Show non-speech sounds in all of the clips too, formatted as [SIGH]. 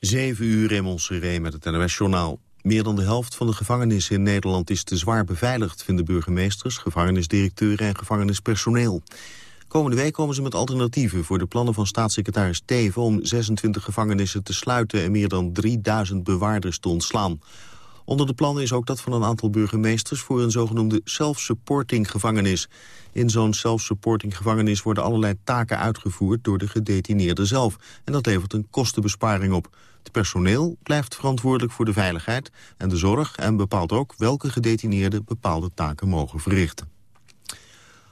7 uur in Montserrat met het NOS-journaal. Meer dan de helft van de gevangenissen in Nederland is te zwaar beveiligd... vinden burgemeesters, gevangenisdirecteuren en gevangenispersoneel. Komende week komen ze met alternatieven voor de plannen van staatssecretaris Teven... om 26 gevangenissen te sluiten en meer dan 3000 bewaarders te ontslaan. Onder de plannen is ook dat van een aantal burgemeesters... voor een zogenoemde self-supporting gevangenis. In zo'n self-supporting gevangenis worden allerlei taken uitgevoerd... door de gedetineerde zelf. En dat levert een kostenbesparing op. Het personeel blijft verantwoordelijk voor de veiligheid en de zorg... en bepaalt ook welke gedetineerden bepaalde taken mogen verrichten.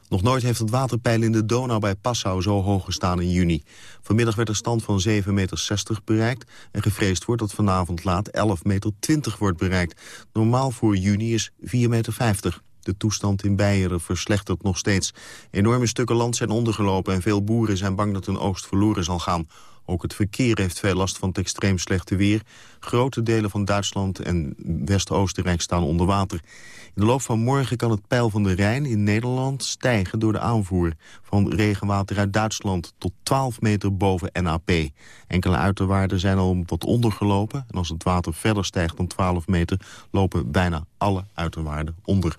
Nog nooit heeft het waterpeil in de Donau bij Passau zo hoog gestaan in juni. Vanmiddag werd een stand van 7,60 meter bereikt... en gevreesd wordt dat vanavond laat 11,20 meter wordt bereikt. Normaal voor juni is 4,50 meter. De toestand in Beieren verslechtert nog steeds. Enorme stukken land zijn ondergelopen en veel boeren zijn bang dat hun oogst verloren zal gaan. Ook het verkeer heeft veel last van het extreem slechte weer. Grote delen van Duitsland en West-Oostenrijk staan onder water. In de loop van morgen kan het peil van de Rijn in Nederland stijgen door de aanvoer van regenwater uit Duitsland tot 12 meter boven NAP. Enkele uiterwaarden zijn al wat ondergelopen en als het water verder stijgt dan 12 meter lopen bijna alle uiterwaarden onder.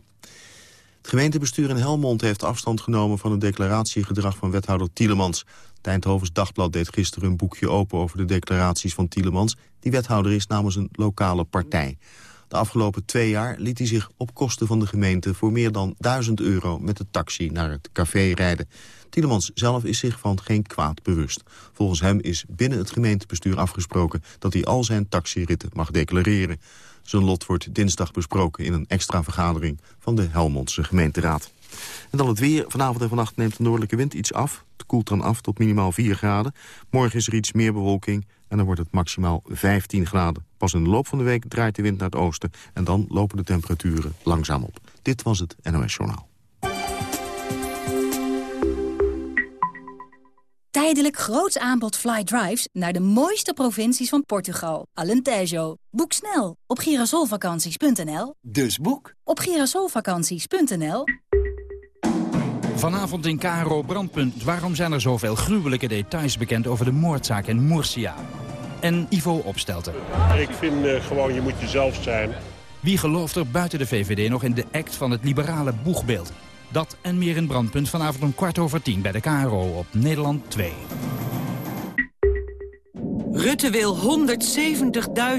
Het gemeentebestuur in Helmond heeft afstand genomen van het declaratiegedrag van wethouder Tielemans. Het Eindhovens Dagblad deed gisteren een boekje open over de declaraties van Tielemans. Die wethouder is namens een lokale partij. De afgelopen twee jaar liet hij zich op kosten van de gemeente... voor meer dan 1000 euro met de taxi naar het café rijden. Tielemans zelf is zich van geen kwaad bewust. Volgens hem is binnen het gemeentebestuur afgesproken... dat hij al zijn taxiritten mag declareren. Zijn lot wordt dinsdag besproken in een extra vergadering... van de Helmondse gemeenteraad. En dan het weer. Vanavond en vannacht neemt de noordelijke wind iets af. Koelt dan af tot minimaal 4 graden. Morgen is er iets meer bewolking en dan wordt het maximaal 15 graden. Pas in de loop van de week draait de wind naar het oosten... en dan lopen de temperaturen langzaam op. Dit was het NOS Journaal. Tijdelijk groots aanbod fly drives naar de mooiste provincies van Portugal. Alentejo. Boek snel op girasolvakanties.nl. Dus boek op girasolvakanties.nl. Vanavond in Karo Brandpunt. Waarom zijn er zoveel gruwelijke details bekend over de moordzaak in Murcia? En Ivo Opstelten. Ik vind uh, gewoon, je moet jezelf zijn. Wie gelooft er buiten de VVD nog in de act van het liberale boegbeeld? Dat en meer in Brandpunt vanavond om kwart over tien bij de KRO op Nederland 2. Rutte wil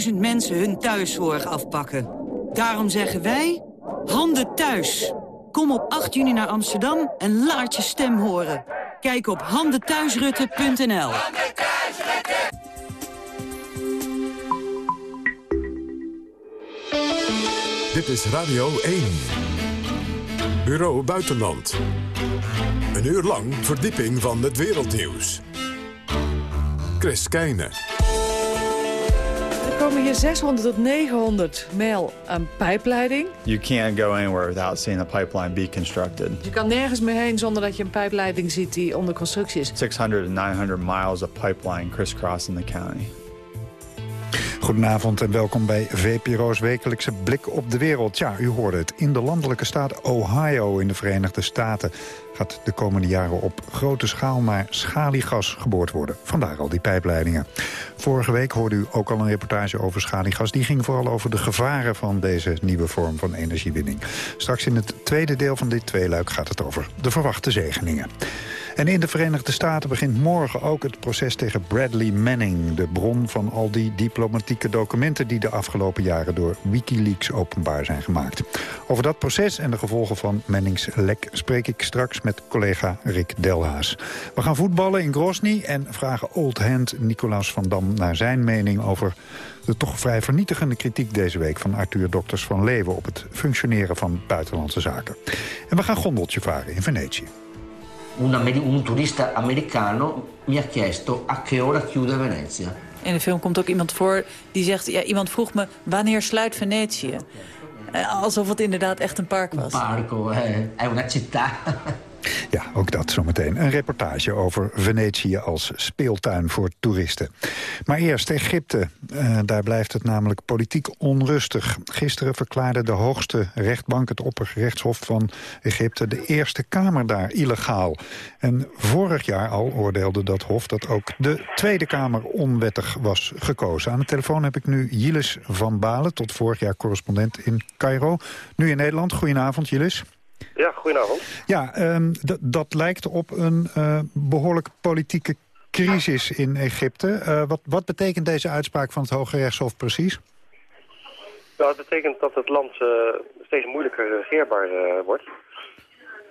170.000 mensen hun thuiszorg afpakken. Daarom zeggen wij, handen thuis. Kom op 8 juni naar Amsterdam en laat je stem horen. Kijk op handenthuisrutte.nl. Dit is Radio 1. Bureau Buitenland. Een uur lang verdieping van het wereldnieuws. Chris Keijne komen hier 600 tot 900 mijl aan pijpleiding. You can't go anywhere without seeing the pipeline be constructed. Je kan nergens meer heen zonder dat je een pijpleiding ziet die onder constructie is. 600 to 900 miles of pipeline crisscrossing the county. Goedenavond en welkom bij VPRO's wekelijkse blik op de wereld. Ja, u hoorde het. In de landelijke staat Ohio in de Verenigde Staten... gaat de komende jaren op grote schaal naar schaliegas geboord worden. Vandaar al die pijpleidingen. Vorige week hoorde u ook al een reportage over schaliegas. Die ging vooral over de gevaren van deze nieuwe vorm van energiewinning. Straks in het tweede deel van dit tweeluik gaat het over de verwachte zegeningen. En in de Verenigde Staten begint morgen ook het proces tegen Bradley Manning... de bron van al die diplomatieke documenten... die de afgelopen jaren door Wikileaks openbaar zijn gemaakt. Over dat proces en de gevolgen van Mannings lek... spreek ik straks met collega Rick Delhaas. We gaan voetballen in Grozny en vragen old hand Nicolaas van Dam... naar zijn mening over de toch vrij vernietigende kritiek deze week... van Arthur Dokters van Leeuwen op het functioneren van buitenlandse zaken. En we gaan gondeltje varen in Venetië un, un turista americano mi ha chiesto a che ora chiude Venezia. In de film komt ook iemand voor die zegt... Ja, iemand vroeg me, wanneer sluit Venetië? Eh, alsof het inderdaad echt een park was. Un parco, eh, è una città. Ja, ook dat zometeen. Een reportage over Venetië als speeltuin voor toeristen. Maar eerst Egypte. Uh, daar blijft het namelijk politiek onrustig. Gisteren verklaarde de hoogste rechtbank, het oppergerechtshof van Egypte... de Eerste Kamer daar illegaal. En vorig jaar al oordeelde dat hof dat ook de Tweede Kamer onwettig was gekozen. Aan de telefoon heb ik nu Yilis van Balen, tot vorig jaar correspondent in Cairo. Nu in Nederland. Goedenavond, Yilis. Ja, goedenavond. Ja, um, dat lijkt op een uh, behoorlijk politieke crisis in Egypte. Uh, wat, wat betekent deze uitspraak van het Hoge Rechtshof precies? Nou, het betekent dat het land uh, steeds moeilijker regeerbaar wordt.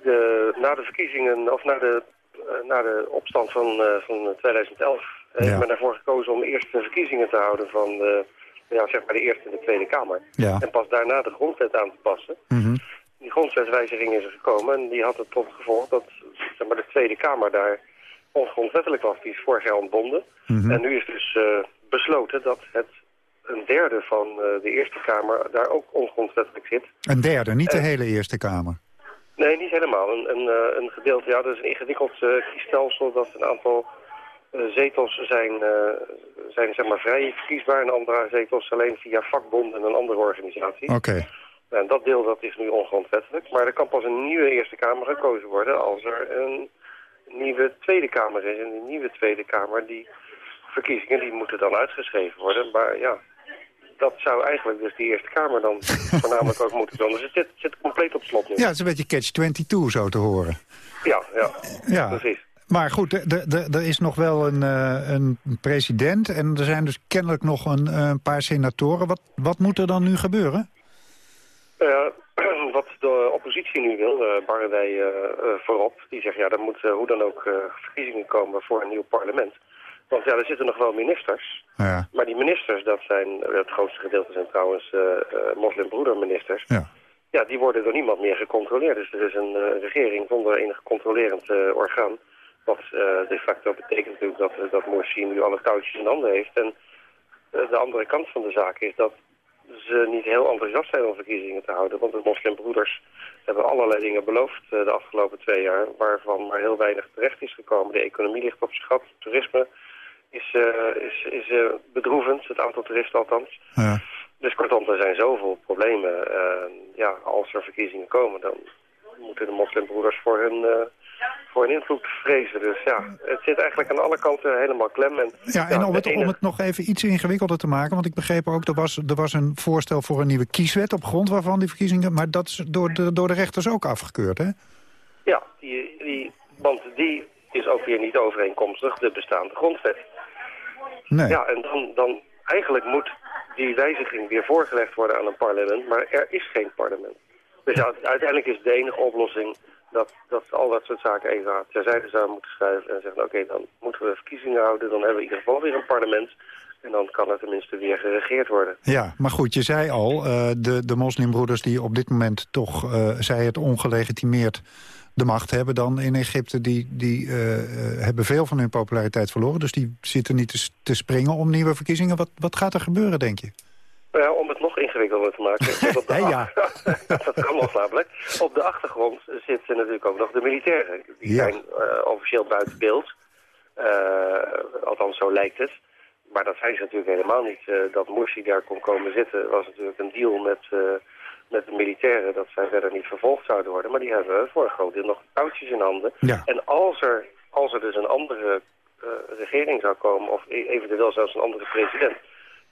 De, na de verkiezingen, of na de, na de opstand van, van 2011... Ja. heeft men ervoor gekozen om eerst de verkiezingen te houden van de, ja, zeg maar de Eerste en de Tweede Kamer. Ja. En pas daarna de grondwet aan te passen. Mm -hmm die grondwetswijziging is er gekomen en die had het tot gevolg dat zeg maar, de Tweede Kamer daar ongrondwettelijk was. Die is vorig jaar ontbonden. Mhm. En nu is dus uh, besloten dat het een derde van uh, de Eerste Kamer daar ook ongrondwettelijk zit. Een derde, niet de hele Eerste Kamer? Nee, niet helemaal. Een, een, een gedeelte, ja, dat is een ingewikkeld kiesstelsel dat een aantal zetels zijn, zijn zeg maar, vrij verkiesbaar en andere zetels alleen via vakbonden en andere organisaties. Oké. En dat deel dat is nu ongrondwettelijk. Maar er kan pas een nieuwe Eerste Kamer gekozen worden als er een nieuwe Tweede Kamer is. En die nieuwe Tweede Kamer, die verkiezingen, die moeten dan uitgeschreven worden. Maar ja, dat zou eigenlijk dus die Eerste Kamer dan [LAUGHS] voornamelijk ook moeten doen. Dus het zit, zit compleet op slot nu. Ja, het is een beetje catch-22 zo te horen. Ja, ja, ja. precies. Maar goed, er is nog wel een, uh, een president en er zijn dus kennelijk nog een, een paar senatoren. Wat, wat moet er dan nu gebeuren? Uh, [CLEARS THROAT] wat de oppositie nu wil, uh, Barrewij uh, voorop, die zegt ja, er moet hoe dan ook verkiezingen komen voor een nieuw parlement. Want ja, er zitten nog wel ministers. Ja. Maar die ministers, dat zijn, het grootste gedeelte zijn trouwens moslimbroederministers. Ja. ja, die worden door niemand meer gecontroleerd. Dus er is een regering zonder enig controlerend orgaan. Wat de facto betekent natuurlijk dat, dat Morsi nu alle touwtjes in handen heeft. En de andere kant van de zaak is dat ze niet heel enthousiast zijn om verkiezingen te houden. Want de moslimbroeders hebben allerlei dingen beloofd uh, de afgelopen twee jaar... waarvan maar heel weinig terecht is gekomen. De economie ligt op zijn gat. Toerisme is, uh, is, is uh, bedroevend, het aantal toeristen althans. Ja. Dus kortom, er zijn zoveel problemen. ja, als er verkiezingen komen, dan moeten de moslimbroeders voor hun voor een invloed vrezen. Dus ja, het zit eigenlijk aan alle kanten helemaal klem. En, ja, en om, het, om het nog even iets ingewikkelder te maken... want ik begreep ook, er was, er was een voorstel voor een nieuwe kieswet... op grond waarvan die verkiezingen... maar dat is door de, door de rechters ook afgekeurd, hè? Ja, die, die, want die is ook weer niet overeenkomstig de bestaande grondwet. Nee. Ja, en dan, dan eigenlijk moet die wijziging weer voorgelegd worden aan een parlement... maar er is geen parlement. Dus uiteindelijk is de enige oplossing dat, dat al dat soort zaken even terzijde zouden moeten schuiven en zeggen, oké, dan moeten we verkiezingen houden, dan hebben we in ieder geval weer een parlement. En dan kan er tenminste weer geregeerd worden. Ja, maar goed, je zei al, uh, de, de moslimbroeders die op dit moment toch, uh, zij het ongelegitimeerd de macht hebben dan in Egypte, die, die uh, hebben veel van hun populariteit verloren. Dus die zitten niet te, te springen om nieuwe verkiezingen. Wat, wat gaat er gebeuren, denk je? Ja, om het nog ingewikkelder te maken. [LAUGHS] Op de ja. [LAUGHS] dat kan nog namelijk. Op de achtergrond zitten natuurlijk ook nog de militairen. Die Ja. zijn uh, officieel buiten beeld. Uh, althans, zo lijkt het. Maar dat zijn ze natuurlijk helemaal niet. Uh, dat Morsi daar kon komen zitten was natuurlijk een deal met, met de militairen... dat zij verder niet vervolgd zouden worden. Maar die hebben voor een groot deel nog touwtjes in handen. Ja. En als er, als er dus een andere regering zou komen... of e- eventueel zelfs een andere president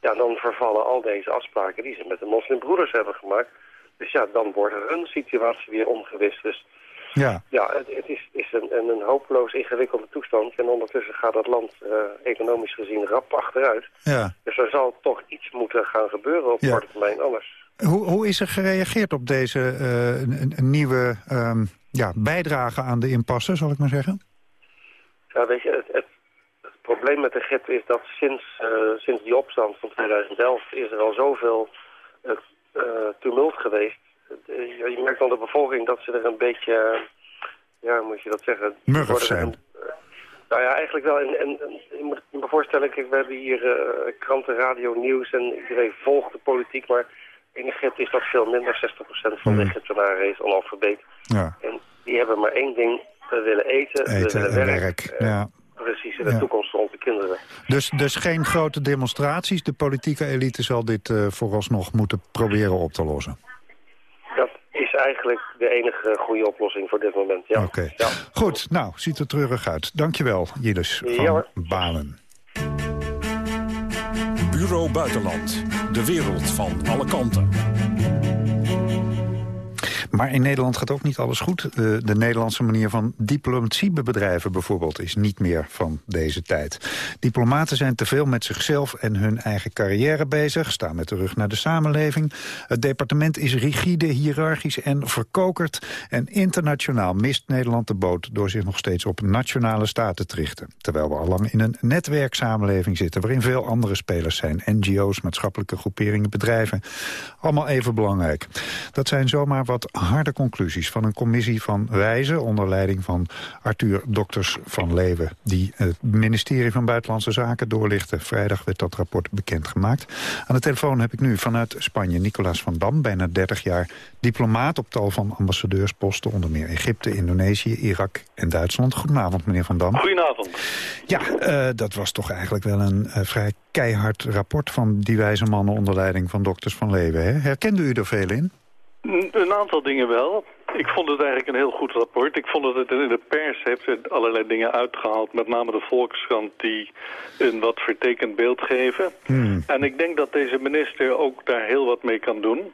ja, dan vervallen al deze afspraken die ze met de moslimbroeders hebben gemaakt. Dus ja, dan wordt hun situatie weer ongewis. Dus Ja, ja, het, het is, is een, een, hopeloos ingewikkelde toestand. En ondertussen gaat dat land uh, economisch gezien rap achteruit. ja. Dus er zal toch iets moeten gaan gebeuren op Ja. korte termijn anders. Hoe, hoe is er gereageerd op deze eh, een, een nieuwe ehm, ja, bijdrage aan de impasse, zal ik maar zeggen? Ja, weet je, het, het probleem met Egypte is dat sinds, uh, sinds die opstand van 2011 is er al zoveel uh, uh, tumult geweest. Je merkt aan de bevolking dat ze er een beetje, ja, moet je dat zeggen? Worden zijn. Nou ja, eigenlijk wel. En, en, je moet je me voorstellen, kijk, we hebben hier uh, kranten, radio, nieuws en iedereen volgt de politiek. Maar in Egypte is dat veel minder. 60% van de Hmm. Egyptenaren is analfabeet. Ja. En die hebben maar één ding We willen eten, we Eten willen en werk. werk. eh, Ja. Precies, in de Ja. toekomst kinderen. Dus, dus geen grote demonstraties. De politieke elite zal dit eh, vooralsnog moeten proberen op te lossen. Dat is eigenlijk de enige goede oplossing voor dit moment, ja. Oké. Ja. Goed, nou, ziet er treurig uit. Dankjewel, Jilles van Ja. Balen. Bureau Buitenland. De wereld van alle kanten. Maar in Nederland gaat ook niet alles goed. Eh, De, Nederlandse manier van diplomatie bedrijven bijvoorbeeld... is niet meer van deze tijd. Diplomaten zijn te veel met zichzelf en hun eigen carrière bezig... staan met de rug naar de samenleving. Het departement is rigide, hiërarchisch en verkokerd. En internationaal mist Nederland de boot... door zich nog steeds op nationale staten te richten. Terwijl we al lang in een netwerksamenleving zitten... waarin veel andere spelers zijn. NGO's, maatschappelijke groeperingen, bedrijven. Allemaal even belangrijk. Dat zijn zomaar wat harde conclusies van een commissie van wijzen... onder leiding van Arthur Dokters van Leeuwen... die het ministerie van Buitenlandse Zaken doorlichtte. Vrijdag werd dat rapport bekendgemaakt. Aan de telefoon heb ik nu vanuit Spanje Nicolas van Dam... bijna 30 jaar diplomaat op tal van ambassadeursposten... onder meer Egypte, Indonesië, Irak en Duitsland. Goedenavond, meneer van Dam. Goedenavond. Ja, eh, dat was toch eigenlijk wel een eh, vrij keihard rapport... van die wijze mannen onder leiding van Dokters van Leeuwen. Hè? Herkende u er veel in? Een aantal dingen wel. Ik vond het eigenlijk een heel goed rapport. Ik vond dat het in de pers heeft allerlei dingen uitgehaald. Met name de Volkskrant die een wat vertekend beeld geven. En ik denk dat deze minister ook daar heel wat mee kan doen.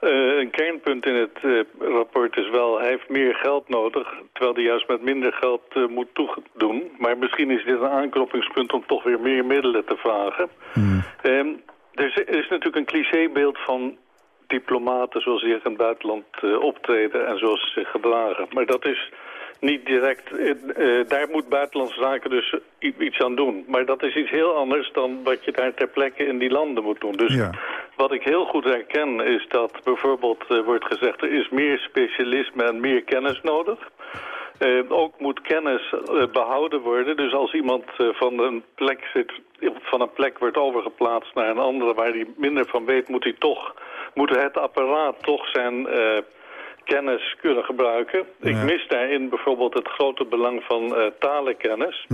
Eh, een kernpunt in het eh, rapport is wel, hij heeft meer geld nodig... terwijl hij juist met minder geld eh, moet toedoen. Maar misschien is dit een aanknopingspunt om toch weer meer middelen te vragen. Ehm, er, is, er is natuurlijk een clichébeeld van diplomaten zoals die in het buitenland eh, optreden en zoals ze zich gedragen. Maar dat is niet direct, eh, eh, daar moet buitenlandse zaken dus iets aan doen. Maar dat is iets heel anders dan wat je daar ter plekke in die landen moet doen. Dus wat ik heel goed herken is dat bijvoorbeeld wordt gezegd... er is meer specialisme en meer kennis nodig. Eh, ook moet kennis eh, behouden worden. Dus als iemand eh, van een plek zit, van een plek wordt overgeplaatst naar een andere waar hij minder van weet, moet hij toch, moet het apparaat toch zijn kennis kunnen gebruiken. Ik mis daarin bijvoorbeeld het grote belang van eh, talenkennis.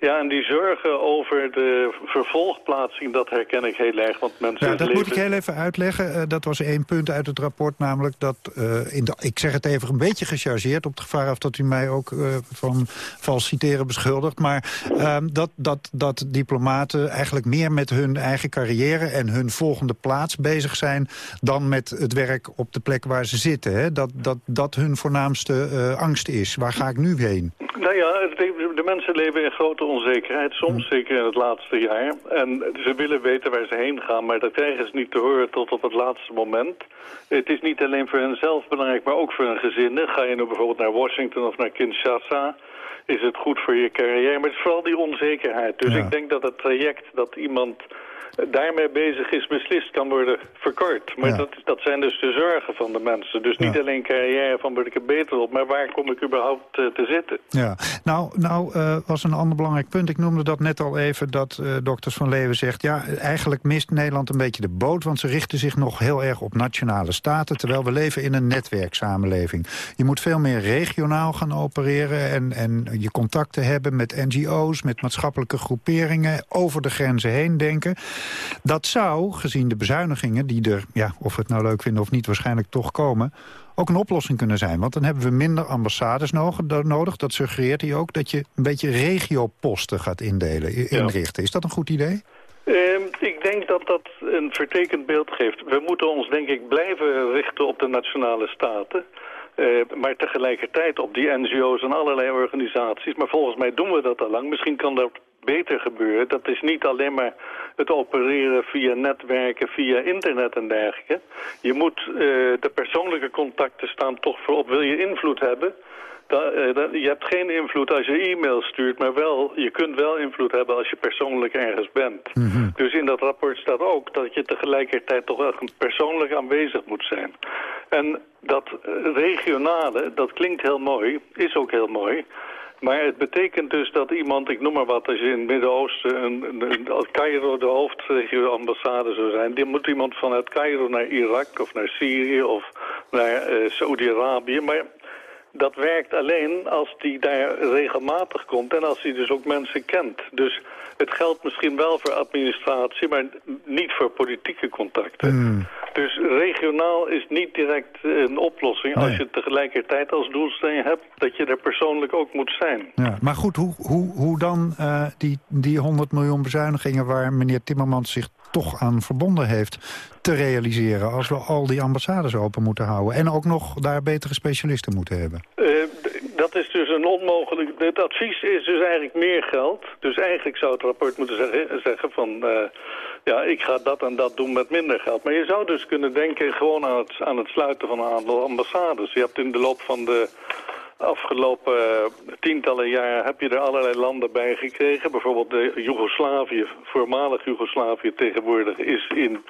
Ja, en die zorgen over de vervolgplaatsing, dat herken ik heel erg. Want mensen Ja, dat leven... moet ik heel even uitleggen. Eh, dat was één punt uit het rapport, namelijk dat... eh, in de, ik zeg het even een beetje gechargeerd... op het gevaar af dat u mij ook van vals citeren beschuldigt... maar ehm, dat, dat, dat diplomaten eigenlijk meer met hun eigen carrière... en hun volgende plaats bezig zijn... dan met het werk op de plek waar ze zitten. Hè? Dat, dat, dat hun voornaamste eh, angst is. Waar ga ik nu heen? Nou ja, de, de mensen leven in grote onzekerheid, soms zeker in het laatste jaar. En ze willen weten waar ze heen gaan, maar dat krijgen ze niet te horen tot op het laatste moment. Het is niet alleen voor hen zelf belangrijk, maar ook voor hun gezinnen. Ga je nu bijvoorbeeld naar Washington of naar Kinshasa, is het goed voor je carrière. Maar het is vooral die onzekerheid. Dus ik denk dat het traject dat iemand daarmee bezig is beslist kan worden verkort. Maar Ja. dat, dat zijn dus de zorgen van de mensen. Dus niet alleen carrière van word ik er beter op, maar waar kom ik überhaupt eh, te zitten? Ja, nou, nou eh, was een ander belangrijk punt. Ik noemde dat net al even, dat eh dokters van Leeuwen zegt... ja, eigenlijk mist Nederland een beetje de boot... want ze richten zich nog heel erg op nationale staten... terwijl we leven in een netwerksamenleving. Je moet veel meer regionaal gaan opereren... en, en je contacten hebben met NGO's, met maatschappelijke groeperingen... over de grenzen heen denken. Dat zou, gezien de bezuinigingen die er... ja, of we het nou leuk vinden of niet, waarschijnlijk toch komen ook een oplossing kunnen zijn. Want dan hebben we minder ambassades nodig. Dat suggereert hij ook dat je een beetje regioposten gaat indelen, inrichten. Is dat een goed idee? Ehm, ik denk dat dat een vertekend beeld geeft. We moeten ons denk ik blijven richten op de nationale staten. Eh, maar tegelijkertijd op die NGO's en allerlei organisaties. Maar volgens mij doen we dat al lang. Misschien kan dat beter gebeuren. Dat is niet alleen maar het opereren via netwerken, via internet en dergelijke. Je moet eh, de persoonlijke contacten staan toch voorop. Wil je invloed hebben... Da- eh, da- je hebt geen invloed als je e-mail stuurt, maar wel, je kunt wel invloed hebben als je persoonlijk ergens bent. Dus in dat rapport staat ook dat je tegelijkertijd toch wel persoonlijk aanwezig moet zijn. En dat eh, regionale, dat klinkt heel mooi, is ook heel mooi. Maar het betekent dus dat iemand, ik noem maar wat, als je in het Midden-Oosten, een, als Cairo de hoofdregio-ambassade zou zijn, die moet iemand vanuit Cairo naar Irak of naar Syrië of naar eh Saoedi-Arabië. Maar dat werkt alleen als die daar regelmatig komt en als hij dus ook mensen kent. Dus het geldt misschien wel voor administratie, maar niet voor politieke contacten. Hmm. Dus regionaal is niet direct een oplossing als je tegelijkertijd als doelstelling hebt dat je er persoonlijk ook moet zijn. Ja, maar goed, hoe, hoe, hoe dan uh, die, die 100 miljoen bezuinigingen waar meneer Timmermans zich toch aan verbonden heeft te realiseren... als we al die ambassades open moeten houden... en ook nog daar betere specialisten moeten hebben? Uh, dat is dus een onmogelijk... Het advies is dus eigenlijk meer geld. Dus eigenlijk zou het rapport moeten zeggen, zeggen van... Uh, ja, ik ga dat en dat doen met minder geld. Maar je zou dus kunnen denken gewoon aan het, aan het sluiten van een aantal ambassades. Je hebt in de loop van de afgelopen tientallen jaar heb je er allerlei landen bij gekregen. Bijvoorbeeld de Joegoslavië, voormalig Joegoslavië tegenwoordig, is in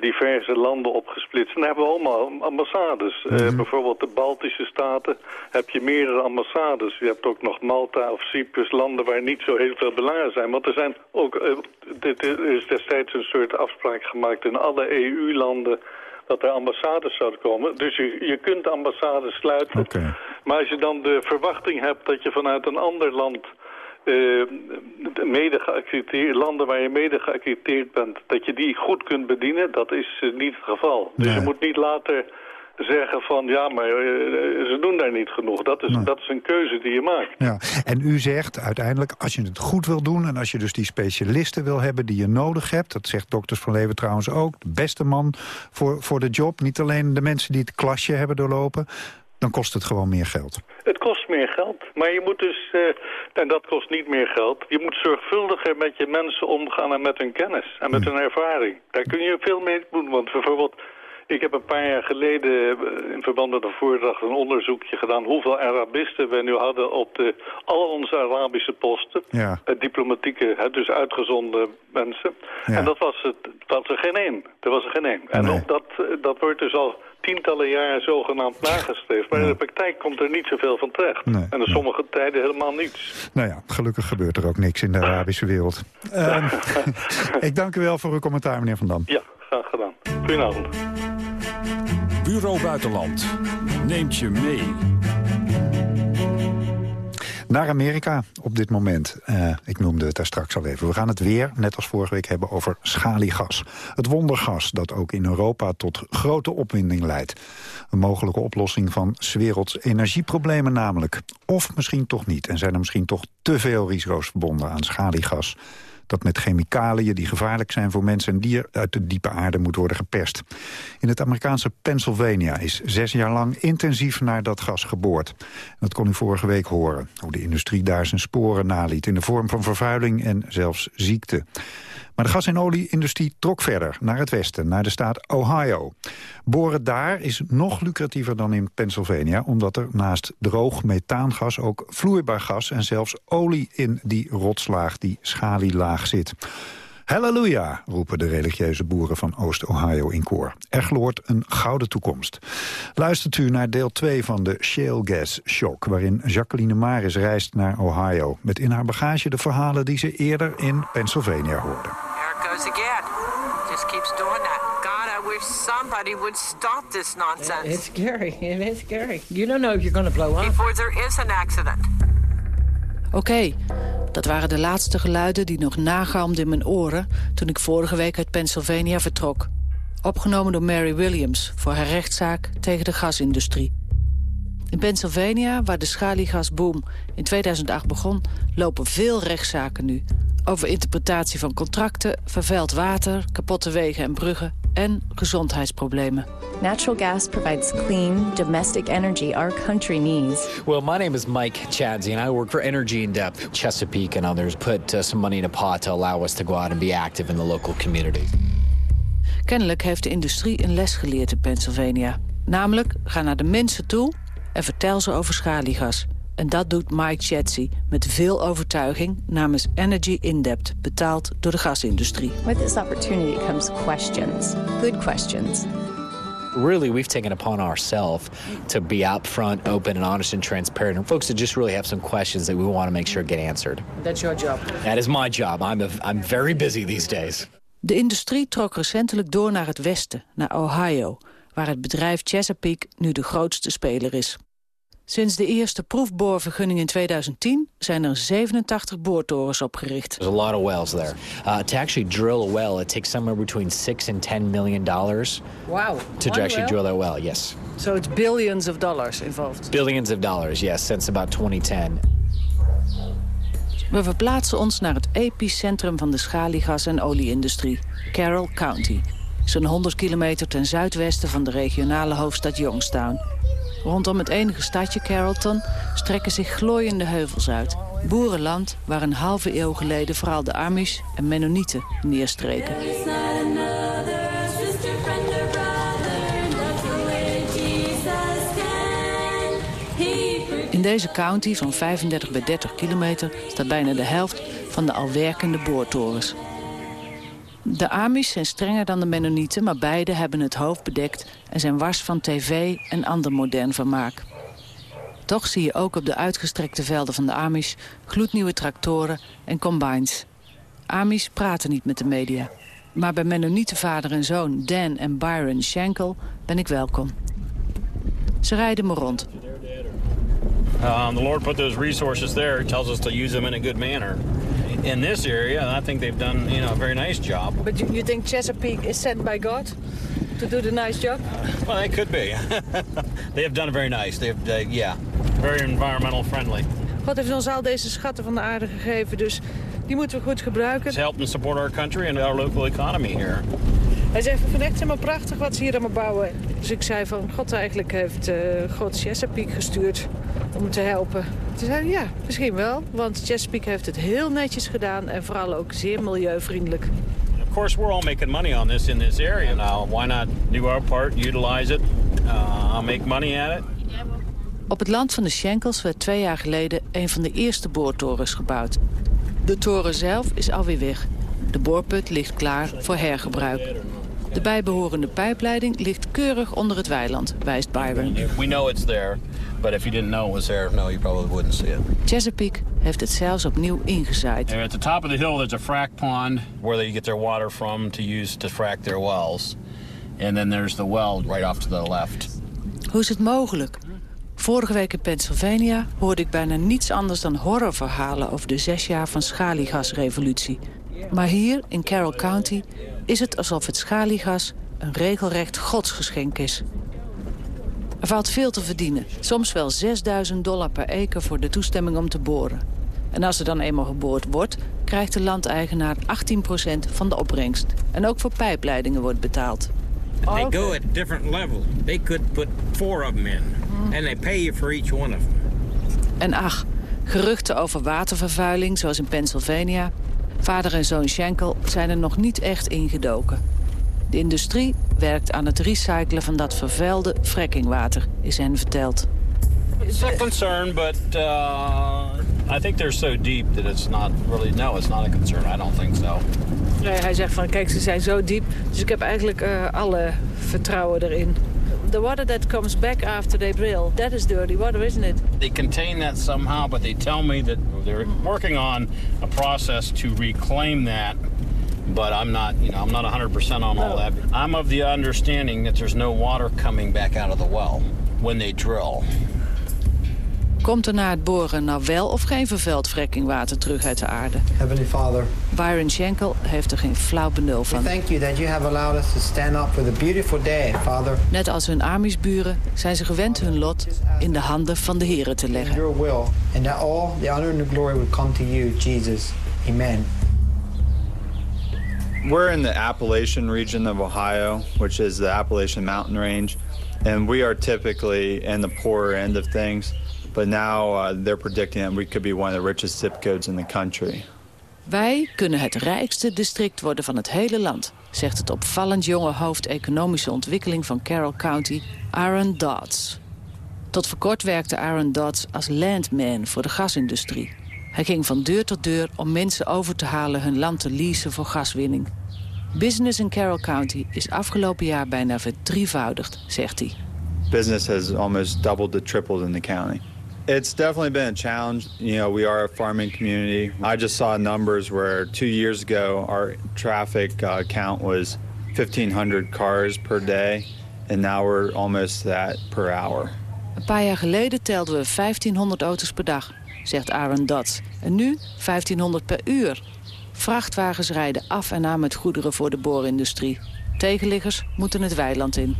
diverse landen opgesplitst. En daar hebben we allemaal ambassades. Uh, bijvoorbeeld de Baltische Staten heb je meerdere ambassades. Je hebt ook nog Malta of Cyprus, landen waar niet zo heel veel belangen zijn. Want er zijn ook, uh, dit is destijds een soort afspraak gemaakt in alle EU-landen dat er ambassades zouden komen. Dus je, je kunt ambassades sluiten. Okay. Maar als je dan de verwachting hebt dat je vanuit een ander land... Uh, mede geaccrediteerd, landen waar je mede geaccrediteerd bent... dat je die goed kunt bedienen, dat is uh, niet het geval. Dus je moet niet later zeggen van... ja, maar uh, ze doen daar niet genoeg. Dat is, Nee. dat is een keuze die je maakt. Ja, en u zegt uiteindelijk, als je het goed wil doen... en als je dus die specialisten wil hebben die je nodig hebt... dat zegt dokters van Leeuwen trouwens ook... de beste man voor, voor de job. Niet alleen de mensen die het klasje hebben doorlopen... dan kost het gewoon meer geld. Het kost meer geld, maar je moet dus, uh, en dat kost niet meer geld... je moet zorgvuldiger met je mensen omgaan en met hun kennis en met hun ervaring. Daar kun je veel mee doen, want bijvoorbeeld... Ik heb een paar jaar geleden eh, in verband met een voordracht een onderzoekje gedaan... hoeveel Arabisten we nu hadden op de, al onze Arabische posten. Ja. Uh, diplomatieke, dus uitgezonden mensen. Ja. En dat was, het, was er geen één. Er was er geen één. En Nee. op dat, eh, dat wordt dus al tientallen jaren zogenaamd nagestreefd. Maar in de praktijk komt er niet zoveel van terecht. Nee, en in sommige tijden helemaal niets. Nou ja, gelukkig gebeurt er ook niks in de Arabische wereld. Ehm, [LAUGHS] ik dank u wel voor uw commentaar, meneer Van Dam. Ja, graag gedaan. Goedenavond. Bureau Buitenland. Neemt je mee. Naar Amerika op dit moment. Uh, ik noemde het daar straks al even. We gaan het weer, net als vorige week, hebben over schaliegas. Het wondergas dat ook in Europa tot grote opwinding leidt. Een mogelijke oplossing van werelds energieproblemen namelijk. Of misschien toch niet. En zijn er misschien toch te veel risico's verbonden aan schaliegas dat met chemicaliën die gevaarlijk zijn voor mens en dier... uit de diepe aarde moet worden geperst. In het Amerikaanse Pennsylvania is zes jaar lang intensief naar dat gas geboord. Dat kon u vorige week horen, hoe de industrie daar zijn sporen naliet... in de vorm van vervuiling en zelfs ziekte. Maar de gas- en olieindustrie trok verder naar het westen, naar de staat Ohio. Boren daar is nog lucratiever dan in Pennsylvania... omdat er naast droog methaangas ook vloeibaar gas... en zelfs olie in die rotslaag, die schalielaag zit. Halleluja, roepen de religieuze boeren van Oost-Ohio in koor. Er gloort een gouden toekomst. Luistert u naar deel 2 van de Shale Gas Shock... waarin Jacqueline Maris reist naar Ohio... met in haar bagage de verhalen die ze eerder in Pennsylvania hoorde. There it goes again. Just keeps doing that. God, I wish somebody would stop this nonsense. It's scary. It is scary. You don't know if you're going to blow up. Before there is an accident. Oké, dat waren de laatste geluiden die nog nagalmden in mijn oren... toen ik vorige week uit Pennsylvania vertrok. Opgenomen door Mary Williams voor haar rechtszaak tegen de gasindustrie. In Pennsylvania, waar de schaliegasboom in 2008 begon... lopen veel rechtszaken nu. Over interpretatie van contracten, vervuild water, kapotte wegen en bruggen... en gezondheidsproblemen. Natural gas provides clean, domestic energy our country needs. Well, my name is Mike Chadsey, and I work for Energy in Depth. Chesapeake and others put uh, some money in a pot to allow us to go out and be active in the local community. Kennelijk heeft de industrie een les geleerd in Pennsylvania. Namelijk, ga naar de mensen toe en vertel ze over schaliegas. En dat doet Mike Chadsey met veel overtuiging namens Energy in Depth, betaald door de gasindustrie. With this opportunity comes questions, good questions. Really, we've taken upon ourselves to be upfront, open, and honest and transparent, and folks that just really have some questions that we want to make sure get answered. That's your job. That is my job. I'm a, I'm very busy these days. De industrie trok recentelijk door naar het westen, naar Ohio, waar het bedrijf Chesapeake nu de grootste speler is. Sinds de eerste proefboorvergunning in 2010 zijn er 87 boortorens opgericht. There's a lot of wells there. Uh, to actually drill a well, it takes somewhere between 6 and 10 million dollars Wow. to actually drill that well, yes. So it's billions of dollars involved. Billions of dollars, yes, since about 2010. We verplaatsen ons naar het epicentrum van de schaliegas- en olieindustrie, Carroll County. Zo'n 100 kilometer ten zuidwesten van de regionale hoofdstad Youngstown. Rondom het enige stadje Carrollton strekken zich glooiende heuvels uit. Boerenland waar een halve eeuw geleden vooral de Amish en Mennonieten neerstreken. In deze county van 35 bij 30 kilometer staat bijna de helft van de al werkende boortorens. De Amish zijn strenger dan de Mennonieten, maar beide hebben het hoofd bedekt en zijn wars van tv en ander modern vermaak. Toch zie je ook op de uitgestrekte velden van de Amish gloednieuwe tractoren en combines. Amish praten niet met de media. Maar bij Mennonietenvader en zoon Dan en Byron Schenkel ben ik welkom. Ze rijden me rond. Um, the Lord put those resources there. He tells us to use them in a good manner. In this area, I think they've done you know a very nice job. But you, you think Chesapeake is sent by God to do the nice job? Well, they could be. [LAUGHS] they have done it very nice. They've, they, yeah, very environmental friendly. God heeft ons al deze schatten van de aarde gegeven, dus die moeten we goed gebruiken. It's helped and support our country and our local economy here. Hij vind het echt helemaal prachtig wat ze hier allemaal bouwen. Dus ik zei van, God eigenlijk heeft uh, God Chesapeake gestuurd om hem te helpen. Toen zei hij, ja, misschien wel. Want Chesapeake heeft het heel netjes gedaan en vooral ook zeer milieuvriendelijk. Of course, we're all making money on this in this area now. Why not do our part, utilize it, uh, make money at it? Op het land van de Schenkels werd twee jaar geleden een van de eerste boortorens gebouwd. De toren zelf is alweer weg. De boorput ligt klaar voor hergebruik. De bijbehorende pijpleiding ligt keurig onder het weiland, wijst Byron. We know it's there, but if you didn't know it was there, no, you probably wouldn't see it. Chesapeake heeft het zelfs opnieuw ingezaaid. And at the top of the hill, there's a frac pond where they get their water from to use to frack their wells. And then there's the well right off to the left. Hoe is het mogelijk? Vorige week in Pennsylvania hoorde ik bijna niets anders dan horrorverhalen over de zes jaar van schaliegasrevolutie. Maar hier, in Carroll County, is het alsof het schaliegas een regelrecht godsgeschenk is. Er valt veel te verdienen. Soms wel 6000 dollar per acre voor de toestemming om te boren. En als er dan eenmaal geboord wordt, krijgt de landeigenaar 18% van de opbrengst. En ook voor pijpleidingen wordt betaald. They go at different level. They could put four of them in. And they pay you for each one of them. En ach, geruchten over watervervuiling, zoals in Pennsylvania... Vader en zoon Schenkel zijn er nog niet echt ingedoken. De industrie werkt aan het recyclen van dat vervuilde frekkingwater, is hen verteld. It's a concern, but uh, I think they're so deep that it's not really... No, it's not a concern. I don't think so. Nee, hij zegt van, kijk, ze zijn zo diep, dus ik heb eigenlijk uh, alle vertrouwen erin. The water that comes back after they drill, that is dirty water, isn't it? They contain that somehow, but they tell me that they're working on a process to reclaim that. But I'm not, you know, I'm not 100% on all that. I'm of the understanding that there's no water coming back out of the well when they drill. Komt er na het boren nou wel of geen vervuild frekkingwater terug uit de aarde? Heavenly Father, Byron Schenkel heeft er geen flauw benul van. we thank you that you have allowed us to stand up for the beautiful day, Father. Net als hun Amish-buren zijn ze gewend hun lot in de handen van de Here te leggen. Your will, and that all the honor and the glory would come to you, Jesus. Amen. We're in the Appalachian region of Ohio, which is the Appalachian Mountain Range, and we are typically in the poorer end of things. But now uh, they're predicting that we could be one of the richest zip codes in the country. Wij kunnen het rijkste district worden van het hele land, zegt het opvallend jonge hoofd economische ontwikkeling van Carroll County, Aaron Dodds. Tot voor kort werkte Aaron Dodds als landman voor de gasindustrie. Hij ging van deur tot deur om mensen over te halen hun land te leasen voor gaswinning. Business in Carroll County is afgelopen jaar bijna verdrievoudigd, zegt hij. Business has almost doubled to tripled in the county. It's definitely been a challenge. You know, we are a farming community. I just saw numbers where two years ago our traffic uh, count was 1,500 cars per day, and now we're almost that per hour. Een paar jaar geleden telden we 1500 auto's per dag, zegt Aaron Dodds. En nu 1500 per uur. Vrachtwagens rijden af en aan met goederen voor de boorindustrie. Tegenliggers moeten het weiland in.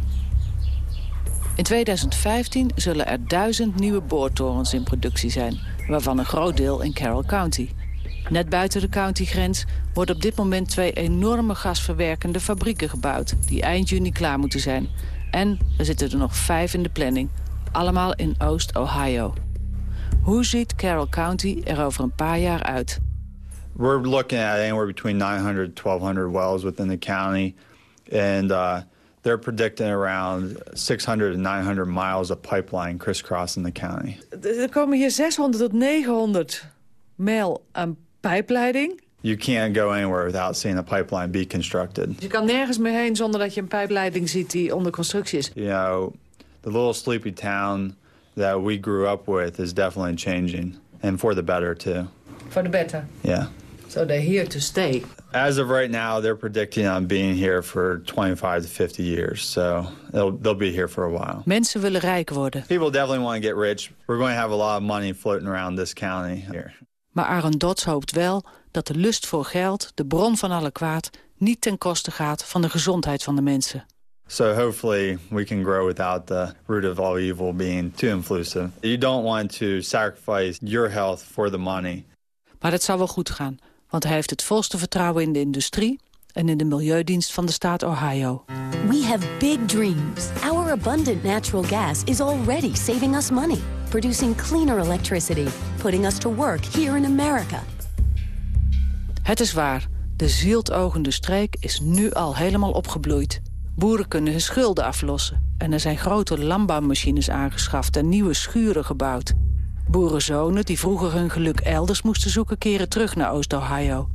In 2015 zullen er duizend nieuwe boortorens in productie zijn... waarvan een groot deel in Carroll County. Net buiten de countygrens worden op dit moment twee enorme gasverwerkende fabrieken gebouwd... die eind juni klaar moeten zijn. En er zitten er nog vijf in de planning, allemaal in Oost-Ohio. Hoe ziet Carroll County er over een paar jaar uit? We're looking at anywhere between 900 1200 wells within the county. And uh, they're predicting around 600 to 900 miles of pipeline crisscrossing the county. Er komen hier 600 tot 900 mijl aan pijpleiding. You can't go anywhere without seeing a pipeline be constructed. Je kan nergens meer heen zonder dat je een pijpleiding ziet die onder constructie is. You know, the little sleepy town that we grew up with is definitely changing. And for the better, too. For the better. Yeah. So they're here to stay. As of right now, they're predicting on being here for 25 to 50 years. So they'll, they'll be here for a while. Mensen willen rijk worden. People definitely want to get rich. We're going to have a lot of money floating around this county here. Maar Aaron Dodds hoopt wel dat de lust voor geld, de bron van alle kwaad... niet ten koste gaat van de gezondheid van de mensen. So hopefully we can grow without the root of all evil being too influsive. You don't want to sacrifice your health for the money. Maar het zal wel goed gaan, want hij heeft het volste vertrouwen in de industrie... en in de Milieudienst van de staat Ohio. We have big dreams. Our abundant natural gas is already saving us money. Producing cleaner electricity. Putting us to work here in America. Het is waar, de zieltogende streek is nu al helemaal opgebloeid. Boeren kunnen hun schulden aflossen. En er zijn grote landbouwmachines aangeschaft en nieuwe schuren gebouwd. Boerenzonen die vroeger hun geluk elders moesten zoeken... keren terug naar Oost-Ohio.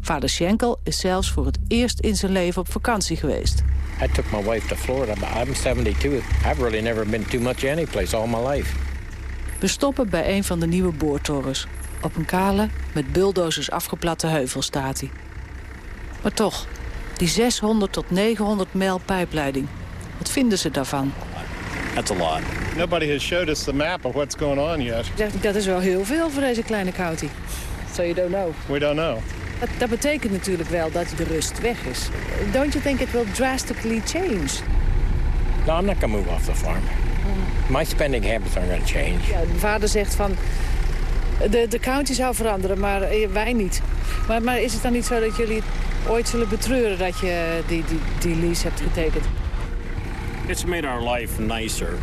Vader Schenkel is zelfs voor het eerst in zijn leven op vakantie geweest. I took my wife to Florida, but I'm 72. I've really never been too much anyplace all my life. We stoppen bij een van de nieuwe boortorens. Op een kale, met bulldozers afgeplatte heuvel staat hij. Maar toch, die 600 tot 900 mijl pijpleiding. Wat vinden ze daarvan? That's a lot. Nobody has showed us the map of what's going on yet. Dat is wel heel veel voor deze kleine county. So you don't know. We don't know. Dat, dat betekent natuurlijk wel dat de rust weg is. Don't you think it will drastically change? No, I'm not going to move off the farm. My spending habits aren't going to change. Ja, mijn vader zegt van... De, de county zou veranderen, maar eh, wij niet. Maar, maar is het dan niet zo dat jullie ooit zullen betreuren... dat je die, die, die lease hebt getekend? It's made our life nicer.